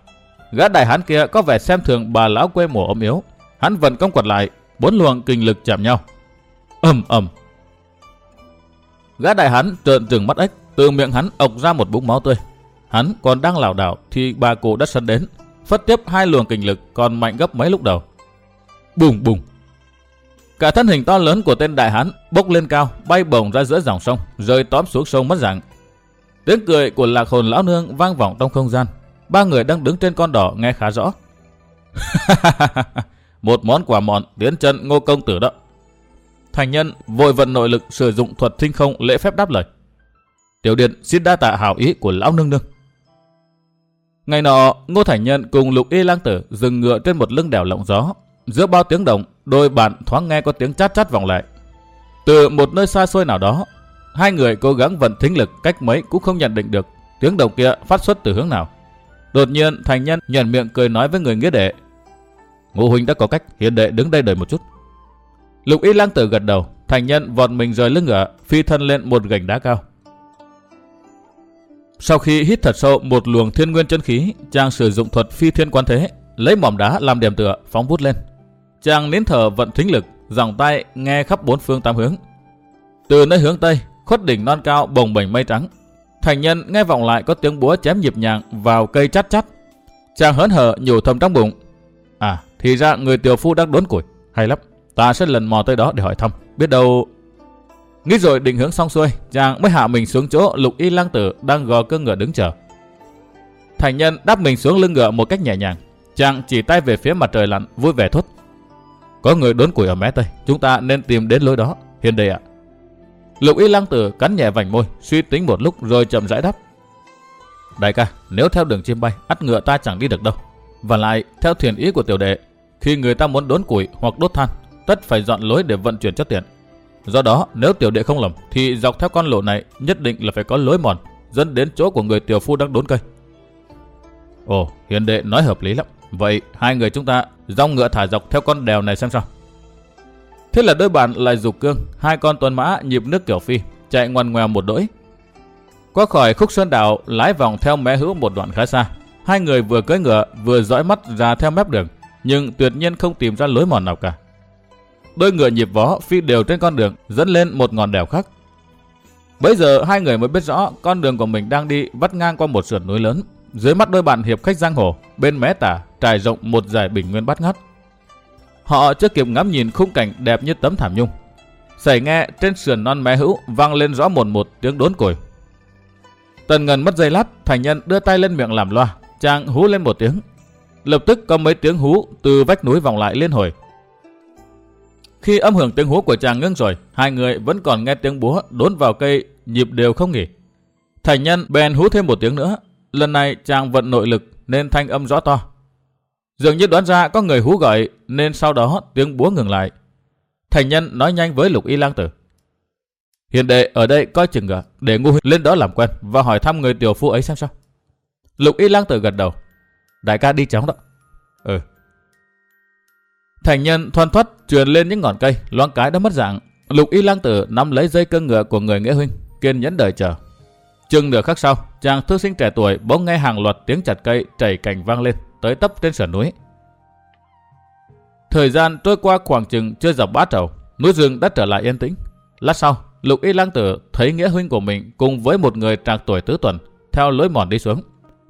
Gã đại hán kia có vẻ xem thường bà lão quê mùa ốm yếu. Hắn vận công quật lại, bốn luồng kình lực chạm nhau. ầm ầm. Gã đại hán trợn trừng mắt ếch, từ miệng hắn ộc ra một búng máu tươi. Hắn còn đang lảo đảo thì bà cụ đã sân đến, phất tiếp hai luồng kình lực còn mạnh gấp mấy lúc đầu. Bùng bùng. Cả thân hình to lớn của tên đại hán bốc lên cao, bay bổng ra giữa dòng sông, rơi tóm xuống sông mất dạng. Tiếng cười của lạc hồn lão nương vang vọng trong không gian. Ba người đang đứng trên con đỏ nghe khá rõ. một món quà mọn tiến chân ngô công tử đó. Thành nhân vội vận nội lực sử dụng thuật thinh không lễ phép đáp lời. Tiểu điện xin đa tạ hảo ý của lão nương nương. Ngày nọ, Ngô Thành Nhân cùng Lục Y Lang Tử dừng ngựa trên một lưng đèo lộng gió. Giữa bao tiếng động, đôi bạn thoáng nghe có tiếng chát chát vọng lại. Từ một nơi xa xôi nào đó, hai người cố gắng vận thính lực cách mấy cũng không nhận định được tiếng động kia phát xuất từ hướng nào. Đột nhiên, Thành Nhân nhận miệng cười nói với người nghĩa đệ. Ngũ Huynh đã có cách, hiền đệ đứng đây đợi một chút. Lục Y Lang Tử gật đầu, Thành Nhân vọt mình rời lưng ngựa, phi thân lên một gành đá cao. Sau khi hít thật sâu một luồng thiên nguyên chân khí, chàng sử dụng thuật phi thiên quan thế, lấy mỏm đá làm điểm tựa, phóng vút lên. Chàng nín thở vận thính lực, dòng tay nghe khắp bốn phương tám hướng. Từ nơi hướng tây, khuất đỉnh non cao bồng bềnh mây trắng. Thành nhân nghe vọng lại có tiếng búa chém nhịp nhàng vào cây chắt chắt. Chàng hớn hở nhủ thầm trong bụng. À, thì ra người tiểu phu đang đốn củi. Hay lắm, ta sẽ lần mò tới đó để hỏi thăm. Biết đâu Nghĩ rồi định hướng xong xuôi, chàng mới hạ mình xuống chỗ lục y lang tử đang gò cơ ngựa đứng chờ. Thành nhân đáp mình xuống lưng ngựa một cách nhẹ nhàng. Chàng chỉ tay về phía mặt trời lặn, vui vẻ thốt. Có người đốn củi ở mé tây, chúng ta nên tìm đến lối đó, hiền đệ ạ. Lục y lăng tử cắn nhẹ vành môi, suy tính một lúc rồi chậm rãi đáp. Đại ca, nếu theo đường chim bay, ắt ngựa ta chẳng đi được đâu. Và lại, theo thiền ý của tiểu đệ, khi người ta muốn đốn củi hoặc đốt than, tất phải dọn lối để vận chuyển chất tiện. Do đó, nếu tiểu đệ không lầm, thì dọc theo con lộ này nhất định là phải có lối mòn, dẫn đến chỗ của người tiểu phu đang đốn cây. Ồ, hiền đệ nói hợp lý lắm. Vậy hai người chúng ta rong ngựa thả dọc theo con đèo này xem sao. Thế là đôi bạn lại dục cương, hai con tuần mã nhịp nước kiểu phi, chạy ngoằn ngoèo một đỗi. Qua khỏi khúc sơn đảo, lái vòng theo mé hữu một đoạn khá xa. Hai người vừa cưỡi ngựa, vừa dõi mắt ra theo mép đường, nhưng tuyệt nhiên không tìm ra lối mòn nào cả. Đôi ngựa nhịp vó phi đều trên con đường dẫn lên một ngọn đèo khác. Bây giờ hai người mới biết rõ con đường của mình đang đi vắt ngang qua một sườn núi lớn. Dưới mắt đôi bạn hiệp khách giang hồ, bên mé tả trải rộng một dải bình nguyên bát ngát. Họ chưa kịp ngắm nhìn khung cảnh đẹp như tấm thảm nhung. Xảy nghe trên sườn non mé hữu vang lên rõ một một tiếng đốn còi. Tần ngần mất giây lát, thành nhân đưa tay lên miệng làm loa, chàng hú lên một tiếng. Lập tức có mấy tiếng hú từ vách núi vòng lại liên hồi, khi âm hưởng tiếng hú của chàng ngưng rồi, hai người vẫn còn nghe tiếng búa đốn vào cây, nhịp đều không nghỉ. Thành nhân bèn hú thêm một tiếng nữa. Lần này chàng vận nội lực nên thanh âm rõ to. Dường như đoán ra có người hú gọi nên sau đó tiếng búa ngừng lại. Thành nhân nói nhanh với lục y lang tử. Hiện đệ ở đây coi chừng gà, để ngu lên đó làm quen và hỏi thăm người tiểu phu ấy xem sao. Lục y lang tử gật đầu. Đại ca đi chóng đó. Ừ, Thành nhân thoăn thoắt truyền lên những ngọn cây, loáng cái đã mất dạng. Lục y lang tử nắm lấy dây cương ngựa của người nghĩa huynh, kiên nhẫn đợi chờ. Chừng nửa khắc sau, chàng thư sinh trẻ tuổi bỗng nghe hàng loạt tiếng chặt cây chảy cành vang lên, tới tấp trên sườn núi. Thời gian trôi qua khoảng chừng chưa dọc bát trầu, núi rừng đã trở lại yên tĩnh. Lát sau, Lục Y Lang Tử thấy nghĩa huynh của mình cùng với một người trạc tuổi tứ tuần theo lối mòn đi xuống.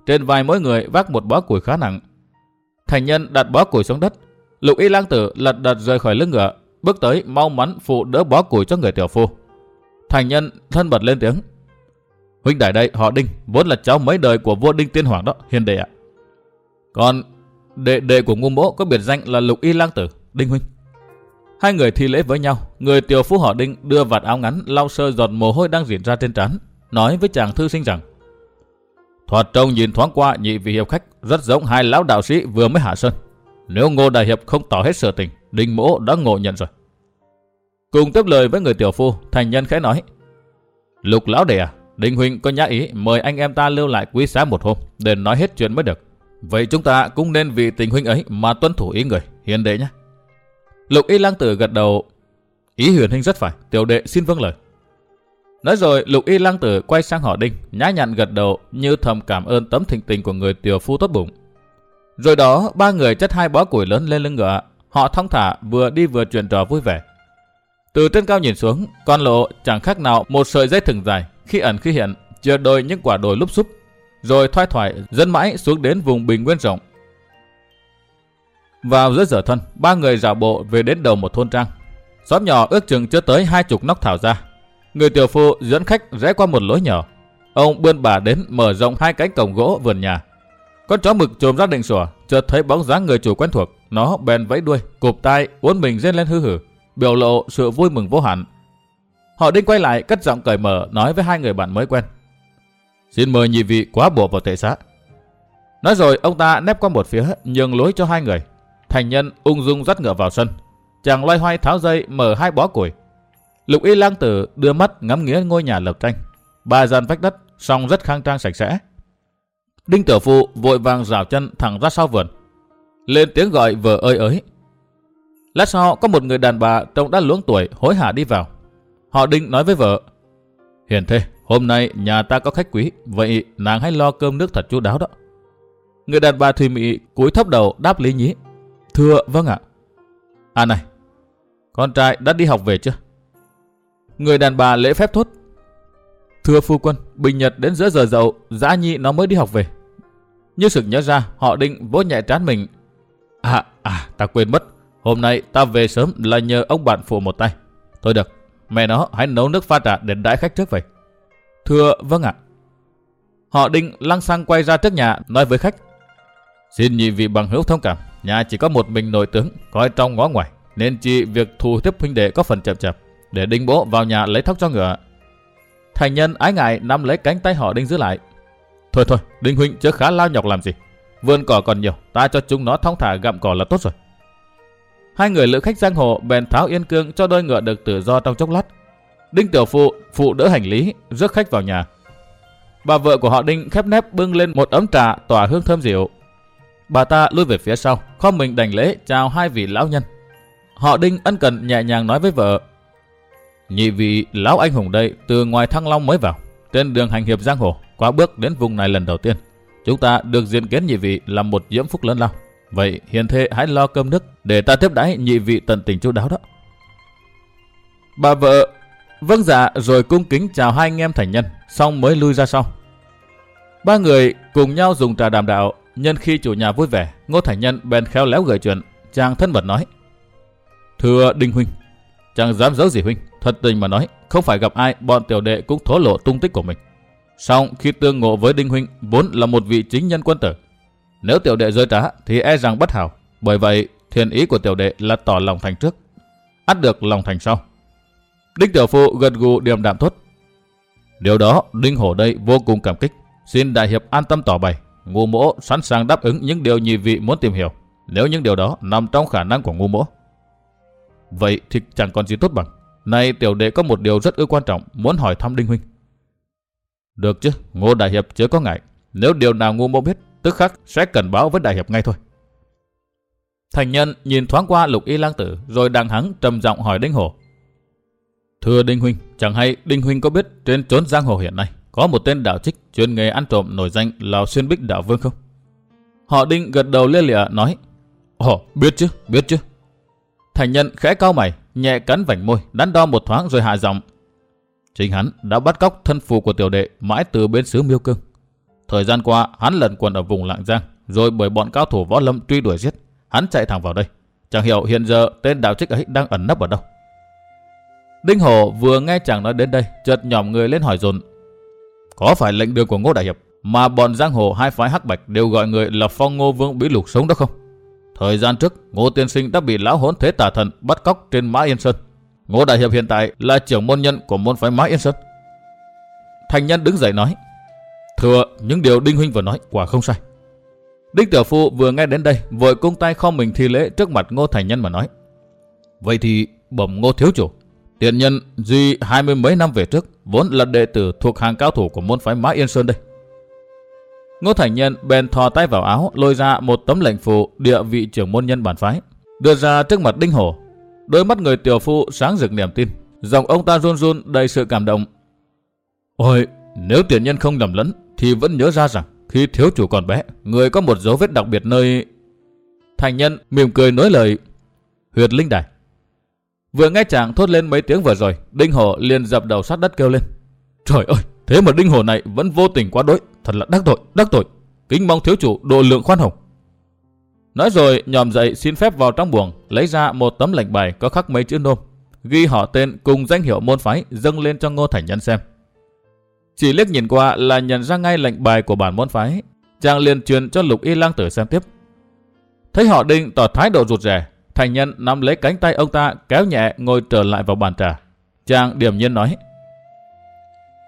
Trên vai mỗi người vác một bó củi khá nặng. Thành nhân đặt bó củi xuống đất, Lục Y Lang Tử lật đật rời khỏi lưng ngựa, bước tới mau mắn phụ đỡ bó củi cho người tiểu phu. Thành nhân thân bật lên tiếng. Huynh đại đây họ Đinh, vốn là cháu mấy đời của vua Đinh Tiên Hoàng đó, hiền đệ ạ. Còn đệ đệ của ngu mỗ có biệt danh là Lục Y Lang Tử, Đinh Huynh. Hai người thi lễ với nhau, người tiểu phu họ Đinh đưa vạt áo ngắn lau sơ giọt mồ hôi đang diễn ra trên trán, nói với chàng thư sinh rằng Thoạt trông nhìn thoáng qua nhị vị hiệp khách rất giống hai lão đạo sĩ vừa mới hạ sơn. Nếu Ngô Đại Hiệp không tỏ hết sở tình, Đinh Mỗ đã ngộ nhận rồi. Cùng tiếp lời với người tiểu phu, thành nhân khẽ nói. Lục lão đệ à, Đình Huỳnh có nhã ý mời anh em ta lưu lại quý xá một hôm để nói hết chuyện mới được. Vậy chúng ta cũng nên vì tình huynh ấy mà tuân thủ ý người, hiền đệ nhé. Lục y lang tử gật đầu. Ý huyền huynh rất phải, tiểu đệ xin vâng lời. Nói rồi lục y lang tử quay sang họ đinh, nhã nhặn gật đầu như thầm cảm ơn tấm thịnh tình của người tiểu phu tốt bụng. Rồi đó ba người chất hai bó củi lớn lên lưng ngựa, họ thong thả vừa đi vừa chuyện trò vui vẻ. Từ trên cao nhìn xuống, con lộ chẳng khác nào một sợi dây thừng dài, khi ẩn khi hiện, chờ đôi những quả đồi lúp xúp, rồi thoai thoải dẫn mãi xuống đến vùng bình nguyên rộng. Vào giữa giờ thân, ba người dạo bộ về đến đầu một thôn trang. Xóm nhỏ ước chừng chưa tới hai chục nóc thảo ra. Người tiểu phu dẫn khách rẽ qua một lối nhỏ. Ông bươn bà đến mở rộng hai cánh cổng gỗ vườn nhà. Con chó mực trồm ra đình sủa, chợt thấy bóng dáng người chủ quen thuộc, nó bèn vẫy đuôi, cụp tai, uốn mình rên lên hư hử, biểu lộ sự vui mừng vô hạn. Họ đinh quay lại cất giọng cởi mở nói với hai người bạn mới quen. Xin mời nhị vị quá bộ vào tệ xã. Nói rồi ông ta nép qua một phía nhường lối cho hai người. Thành nhân ung dung dắt ngựa vào sân. Chàng loay hoay tháo dây mở hai bó củi. Lục y lang tử đưa mắt ngắm nghía ngôi nhà lợp tranh. Ba gian vách đất, song rất khang trang sạch sẽ. Đinh tiểu phụ vội vàng rào chân thẳng ra sau vườn. Lên tiếng gọi vợ ơi ới. Lát sau có một người đàn bà trông đã luống tuổi hối hả đi vào. Họ định nói với vợ. Hiền thê, hôm nay nhà ta có khách quý, vậy nàng hãy lo cơm nước thật chú đáo đó. Người đàn bà Thùy Mỹ cúi thấp đầu đáp lý nhí. Thưa, vâng ạ. À này, con trai đã đi học về chưa? Người đàn bà lễ phép thốt. Thưa phu quân, bình nhật đến giữa giờ dậu, dã nhi nó mới đi học về. Như sực nhớ ra, họ định vỗ nhẹ trán mình. À, à, ta quên mất. Hôm nay ta về sớm là nhờ ông bạn phụ một tay. Thôi được, mẹ nó hãy nấu nước pha trà để đãi khách trước vậy. Thưa, vâng ạ. Họ định lăng xăng quay ra trước nhà nói với khách. Xin nhị vị bằng hữu thông cảm, nhà chỉ có một mình nội tướng, coi trong ngó ngoài, nên chỉ việc thu tiếp huynh đệ có phần chậm chạp, để đinh bố vào nhà lấy thóc cho ngựa. Thành nhân ái ngại nắm lấy cánh tay họ đinh giữ lại. Thôi thôi, đinh huynh chưa khá lao nhọc làm gì. Vườn cỏ còn nhiều, ta cho chúng nó thong thả gặm cỏ là tốt rồi. Hai người lữ khách giang hồ bèn tháo yên cương cho đôi ngựa được tự do trong chốc lát. Đinh tiểu phụ phụ đỡ hành lý, rước khách vào nhà. Bà vợ của họ Đinh khép nép bưng lên một ấm trà tỏa hương thơm dịu. Bà ta lui về phía sau, kho mình đành lễ chào hai vị lão nhân. Họ Đinh ân cần nhẹ nhàng nói với vợ. Nhị vị lão anh hùng đây từ ngoài Thăng Long mới vào, trên đường hành hiệp giang hồ, qua bước đến vùng này lần đầu tiên. Chúng ta được diện kiến nhị vị là một diễm phúc lớn lao. Vậy hiền thê hãy lo cơm nước để ta tiếp đãi nhị vị tận tình chú đáo đó. Bà vợ vâng dạ rồi cung kính chào hai anh em thành nhân, xong mới lui ra sau. Ba người cùng nhau dùng trà đàm đạo, nhân khi chủ nhà vui vẻ, Ngô Thành Nhân bèn khéo léo gửi chuyện, chàng thân mật nói. Thưa Đinh Huynh, chẳng dám giấu gì Huynh, thật tình mà nói, không phải gặp ai bọn tiểu đệ cũng thổ lộ tung tích của mình. Xong khi tương ngộ với Đinh Huynh vốn là một vị chính nhân quân tử, nếu tiểu đệ rơi trá thì e rằng bất hảo. Bởi vậy, thiên ý của tiểu đệ là tỏ lòng thành trước. ắt được lòng thành sau. Đinh tiểu phụ gật gù điềm đạm thốt. Điều đó, Đinh Hổ đây vô cùng cảm kích. Xin đại hiệp an tâm tỏ bày. Ngu mỗ sẵn sàng đáp ứng những điều nhị vị muốn tìm hiểu. Nếu những điều đó nằm trong khả năng của ngu mỗ. Vậy thì chẳng còn gì tốt bằng. Nay tiểu đệ có một điều rất ư quan trọng muốn hỏi thăm Đinh Huynh. Được chứ, Ngô Đại Hiệp chưa có ngại. Nếu điều nào ngu mỗ biết tức khắc sẽ cần báo với đại hiệp ngay thôi. Thành nhân nhìn thoáng qua lục y lang tử rồi đằng hắng trầm giọng hỏi Đinh Hổ. Thưa Đinh Huynh, chẳng hay Đinh Huynh có biết trên trốn giang hồ hiện nay có một tên đạo trích chuyên nghề ăn trộm nổi danh là xuyên bích đạo vương không? Họ Đinh gật đầu lia lịa nói. Ồ, biết chứ, biết chứ. Thành nhân khẽ cao mày, nhẹ cắn vành môi, đắn đo một thoáng rồi hạ giọng. Chính hắn đã bắt cóc thân phù của tiểu đệ mãi từ bên xứ miêu cương. Thời gian qua, hắn lần quần ở vùng Lạng Giang, rồi bởi bọn cao thủ võ lâm truy đuổi giết, hắn chạy thẳng vào đây. Chẳng hiểu hiện giờ tên đạo trích ấy đang ẩn nấp ở đâu. Đinh Hổ vừa nghe chàng nói đến đây, chợt nhòm người lên hỏi dồn. Có phải lệnh đường của Ngô Đại Hiệp mà bọn giang hồ hai phái hắc bạch đều gọi người là phong ngô vương bí lục sống đó không? Thời gian trước, Ngô Tiên Sinh đã bị lão hỗn thế tà thần bắt cóc trên Mã Yên Sơn. Ngô Đại Hiệp hiện tại là trưởng môn nhân của môn phái Mã Yên Sơn. Thành nhân đứng dậy nói, Thưa, những điều Đinh Huynh vừa nói quả không sai. Đinh Tiểu Phu vừa nghe đến đây, vội cung tay kho mình thi lễ trước mặt Ngô Thành Nhân mà nói. Vậy thì bẩm Ngô Thiếu Chủ, tiện nhân duy hai mươi mấy năm về trước, vốn là đệ tử thuộc hàng cao thủ của môn phái Mã Yên Sơn đây. Ngô Thành Nhân bèn thò tay vào áo, lôi ra một tấm lệnh phù địa vị trưởng môn nhân bản phái, đưa ra trước mặt Đinh Hổ. Đôi mắt người tiểu phu sáng rực niềm tin, dòng ông ta run run đầy sự cảm động. Ôi, nếu tiền nhân không lầm lẫn, thì vẫn nhớ ra rằng khi thiếu chủ còn bé, người có một dấu vết đặc biệt nơi... Thành nhân mỉm cười nói lời huyệt linh đài. Vừa nghe chàng thốt lên mấy tiếng vừa rồi, Đinh Hổ liền dập đầu sát đất kêu lên. Trời ơi, thế mà Đinh Hổ này vẫn vô tình quá đối, thật là đắc tội, đắc tội. Kính mong thiếu chủ độ lượng khoan hồng. Nói rồi nhòm dậy xin phép vào trong buồng, lấy ra một tấm lệnh bài có khắc mấy chữ nôm, ghi họ tên cùng danh hiệu môn phái dâng lên cho Ngô Thành Nhân xem. Chỉ liếc nhìn qua là nhận ra ngay lệnh bài của bản môn phái. Chàng liền truyền cho lục y lang tử xem tiếp. Thấy họ đinh tỏ thái độ rụt rè, thành nhân nắm lấy cánh tay ông ta kéo nhẹ ngồi trở lại vào bàn trà. Chàng điểm nhiên nói.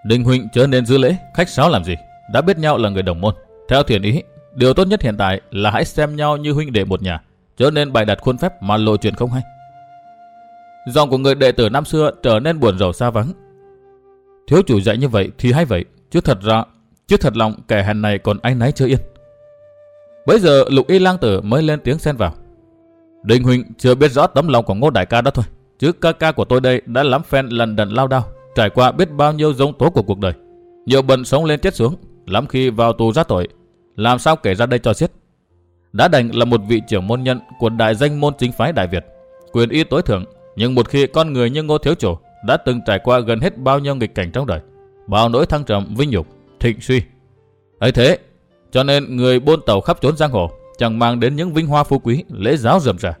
Đinh huynh chớ nên dư lễ, khách sáo làm gì? Đã biết nhau là người đồng môn. Theo thiền ý, điều tốt nhất hiện tại là hãy xem nhau như huynh đệ một nhà, chớ nên bài đặt khuôn phép mà lộ chuyện không hay. Dòng của người đệ tử năm xưa trở nên buồn rầu xa vắng, Thiếu chủ dạy như vậy thì hay vậy, chứ thật ra, chứ thật lòng kẻ hèn này còn anh náy chưa yên. Bây giờ lục y lang tử mới lên tiếng xen vào. Đình huynh chưa biết rõ tấm lòng của ngô đại ca đó thôi, chứ ca ca của tôi đây đã lắm phen lần đần lao đao, trải qua biết bao nhiêu giống tố của cuộc đời. Nhiều bận sống lên chết xuống, lắm khi vào tù ra tội, làm sao kể ra đây cho xiết. Đã đành là một vị trưởng môn nhân của đại danh môn chính phái Đại Việt, quyền y tối thượng, nhưng một khi con người như ngô thiếu chủ đã từng trải qua gần hết bao nhiêu nghịch cảnh trong đời, bao nỗi thăng trầm vinh nhục, thịnh suy. ấy thế, cho nên người buôn tàu khắp trốn giang hồ chẳng mang đến những vinh hoa phú quý, lễ giáo rầm rà.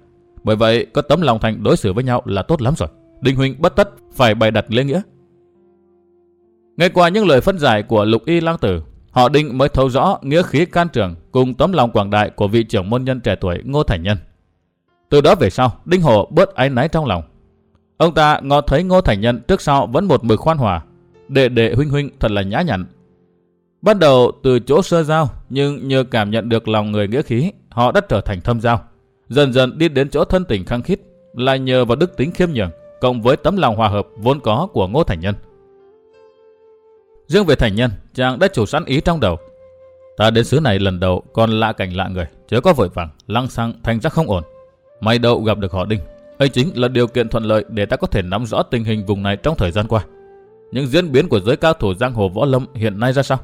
Bởi vậy, có tấm lòng thành đối xử với nhau là tốt lắm rồi. Đình huynh bất tất phải bày đặt lễ nghĩa. Nghe qua những lời phân giải của Lục Y Lang Tử, họ Đinh mới thấu rõ nghĩa khí can trường cùng tấm lòng quảng đại của vị trưởng môn nhân trẻ tuổi Ngô Thành Nhân. Từ đó về sau, Đinh Hồ bớt áy náy trong lòng, Ông ta ngó thấy Ngô Thành Nhân trước sau vẫn một mực khoan hòa. Đệ đệ huynh huynh thật là nhã nhặn. bắt đầu từ chỗ sơ giao, nhưng nhờ cảm nhận được lòng người nghĩa khí, họ đã trở thành thâm giao. Dần dần đi đến chỗ thân tình khăng khít, là nhờ vào đức tính khiêm nhường, cộng với tấm lòng hòa hợp vốn có của Ngô Thành Nhân. Riêng về Thành Nhân, chàng đã chủ sẵn ý trong đầu. Ta đến xứ này lần đầu còn lạ cảnh lạ người, chớ có vội vàng, lăng xăng thành ra không ổn. May đậu gặp được họ Đinh, ấy chính là điều kiện thuận lợi để ta có thể nắm rõ tình hình vùng này trong thời gian qua. Những diễn biến của giới cao thủ giang hồ võ lâm hiện nay ra sao?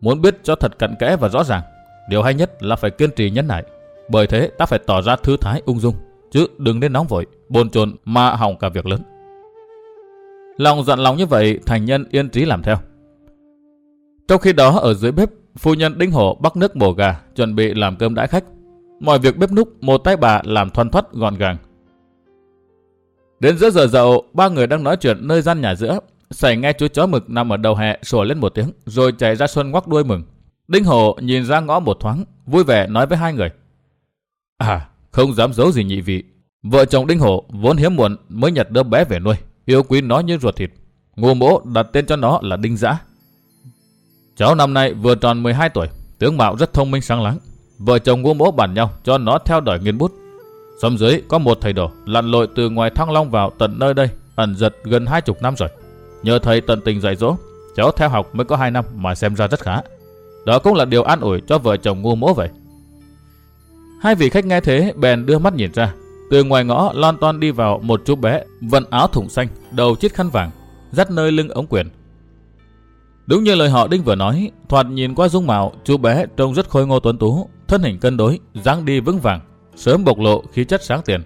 Muốn biết cho thật cặn kẽ và rõ ràng, điều hay nhất là phải kiên trì nhẫn nại. Bởi thế ta phải tỏ ra thư thái ung dung, chứ đừng nên nóng vội, bồn chồn mà hỏng cả việc lớn. Lòng dặn lòng như vậy, thành nhân yên trí làm theo. Trong khi đó ở dưới bếp, phu nhân Đinh Hổ bắc nước mổ gà, chuẩn bị làm cơm đãi khách. Mọi việc bếp núc một tay bà làm thoăn thoắt gọn gàng. Đến giữa giờ dậu, ba người đang nói chuyện nơi gian nhà giữa. Xảy nghe chú chó mực nằm ở đầu hè sủa lên một tiếng, rồi chạy ra xuân ngoắc đuôi mừng. Đinh Hổ nhìn ra ngõ một thoáng, vui vẻ nói với hai người. À, không dám giấu gì nhị vị. Vợ chồng Đinh Hổ vốn hiếm muộn mới nhặt đứa bé về nuôi, yêu quý nó như ruột thịt. Ngô mỗ đặt tên cho nó là Đinh Giã. Cháu năm nay vừa tròn 12 tuổi, tướng mạo rất thông minh sáng láng, Vợ chồng ngô mỗ bàn nhau cho nó theo đuổi nghiên bút. Xóm dưới có một thầy đồ lặn lội từ ngoài Thăng Long vào tận nơi đây, ẩn giật gần hai chục năm rồi. Nhờ thầy tận tình dạy dỗ, cháu theo học mới có hai năm mà xem ra rất khá. Đó cũng là điều an ủi cho vợ chồng ngô mỗ vậy. Hai vị khách nghe thế bèn đưa mắt nhìn ra. Từ ngoài ngõ lon ton đi vào một chú bé vận áo thủng xanh, đầu chiếc khăn vàng, dắt nơi lưng ống quyền. Đúng như lời họ Đinh vừa nói, thoạt nhìn qua dung mạo, chú bé trông rất khôi ngô tuấn tú, thân hình cân đối, dáng đi vững vàng, sớm bộc lộ khí chất sáng tiền.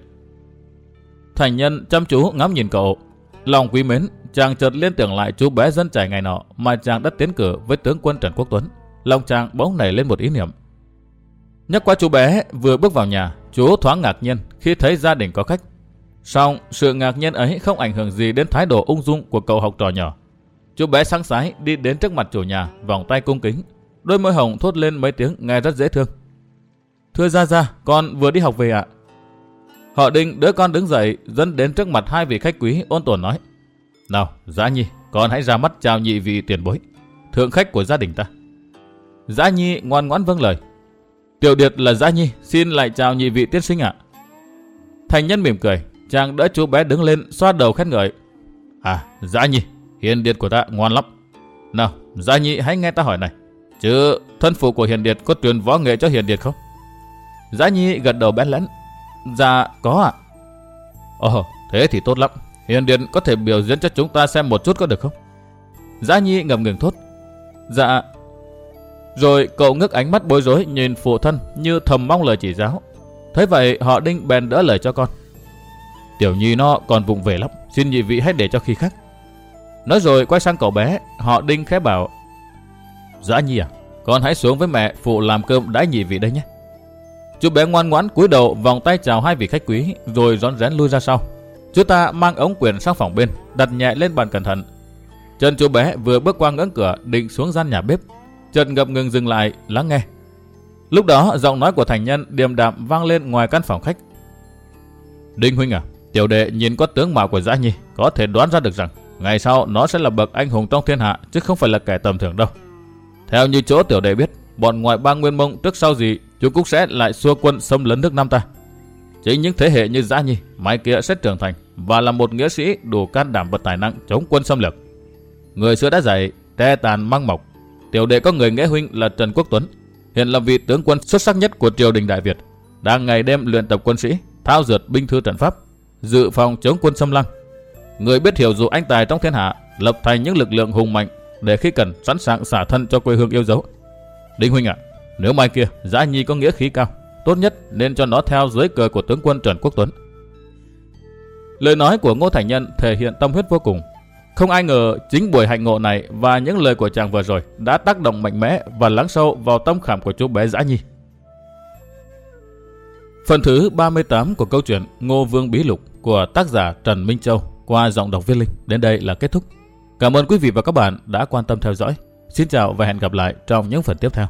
Thành nhân chăm chú ngắm nhìn cậu, lòng quý mến, chàng chợt liên tưởng lại chú bé dân trải ngày nọ mà chàng đã tiến cử với tướng quân Trần Quốc Tuấn. Lòng chàng bỗng nảy lên một ý niệm. Nhắc qua chú bé vừa bước vào nhà, chú thoáng ngạc nhiên khi thấy gia đình có khách. Song sự ngạc nhiên ấy không ảnh hưởng gì đến thái độ ung dung của cậu học trò nhỏ. Chú bé sáng sái đi đến trước mặt chủ nhà, vòng tay cung kính. Đôi môi hồng thốt lên mấy tiếng nghe rất dễ thương. Thưa Gia Gia, con vừa đi học về ạ. Họ định đứa con đứng dậy dẫn đến trước mặt hai vị khách quý ôn tồn nói. Nào, Giá Nhi, con hãy ra mắt chào nhị vị tiền bối, thượng khách của gia đình ta. Giá Nhi ngoan ngoãn vâng lời. Tiểu Điệt là Giá Nhi, xin lại chào nhị vị tiên sinh ạ. Thành nhân mỉm cười, chàng đỡ chú bé đứng lên xoa đầu khét ngợi. À, Giá Nhi, hiền điệt của ta ngoan lắm. Nào, Giá Nhi hãy nghe ta hỏi này. Chứ thân phụ của hiền điệt có truyền võ nghệ cho hiền điệt không? Giá Nhi gật đầu bén lẫn. Dạ, có ạ. Ồ, thế thì tốt lắm. Hiền Điền có thể biểu diễn cho chúng ta xem một chút có được không? Giá Nhi ngầm ngừng thốt. Dạ. Rồi cậu ngước ánh mắt bối rối nhìn phụ thân như thầm mong lời chỉ giáo. Thế vậy họ đinh bèn đỡ lời cho con. Tiểu Nhi nó còn vụng về lắm, xin nhị vị hãy để cho khi khác. Nói rồi quay sang cậu bé, họ đinh khẽ bảo. Giã Nhi à, con hãy xuống với mẹ phụ làm cơm đãi nhị vị đây nhé. Chú bé ngoan ngoãn cúi đầu vòng tay chào hai vị khách quý rồi rón rén lui ra sau. Chú ta mang ống quyền sang phòng bên, đặt nhẹ lên bàn cẩn thận. Chân chú bé vừa bước qua ngưỡng cửa định xuống gian nhà bếp, chợt ngập ngừng dừng lại lắng nghe. Lúc đó giọng nói của thành nhân điềm đạm vang lên ngoài căn phòng khách. Đinh huynh à, tiểu đệ nhìn có tướng mạo của Dã Nhi, có thể đoán ra được rằng ngày sau nó sẽ là bậc anh hùng trong thiên hạ chứ không phải là kẻ tầm thường đâu. Theo như chỗ tiểu đệ biết, bọn ngoại bang Nguyên Mông trước sau gì chúng cũng sẽ lại xua quân xâm lấn nước Nam ta. Chính những thế hệ như Giã Nhi, mai kia sẽ trưởng thành và là một nghĩa sĩ đủ can đảm và tài năng chống quân xâm lược. Người xưa đã dạy, tre tàn mang mọc Tiểu đệ có người nghĩa huynh là Trần Quốc Tuấn, hiện là vị tướng quân xuất sắc nhất của triều đình Đại Việt, đang ngày đêm luyện tập quân sĩ, thao dượt binh thư trận pháp, dự phòng chống quân xâm lăng. Người biết hiểu dù anh tài trong thiên hạ, lập thành những lực lượng hùng mạnh để khi cần sẵn sàng xả thân cho quê hương yêu dấu. Đinh huynh ạ, nếu mai kia Giá Nhi có nghĩa khí cao, tốt nhất nên cho nó theo dưới cờ của tướng quân Trần Quốc Tuấn. Lời nói của Ngô Thành Nhân thể hiện tâm huyết vô cùng. Không ai ngờ chính buổi hạnh ngộ này và những lời của chàng vừa rồi đã tác động mạnh mẽ và lắng sâu vào tâm khảm của chú bé Giã Nhi. Phần thứ 38 của câu chuyện Ngô Vương Bí Lục của tác giả Trần Minh Châu qua giọng đọc viết linh đến đây là kết thúc. Cảm ơn quý vị và các bạn đã quan tâm theo dõi. Xin chào và hẹn gặp lại trong những phần tiếp theo.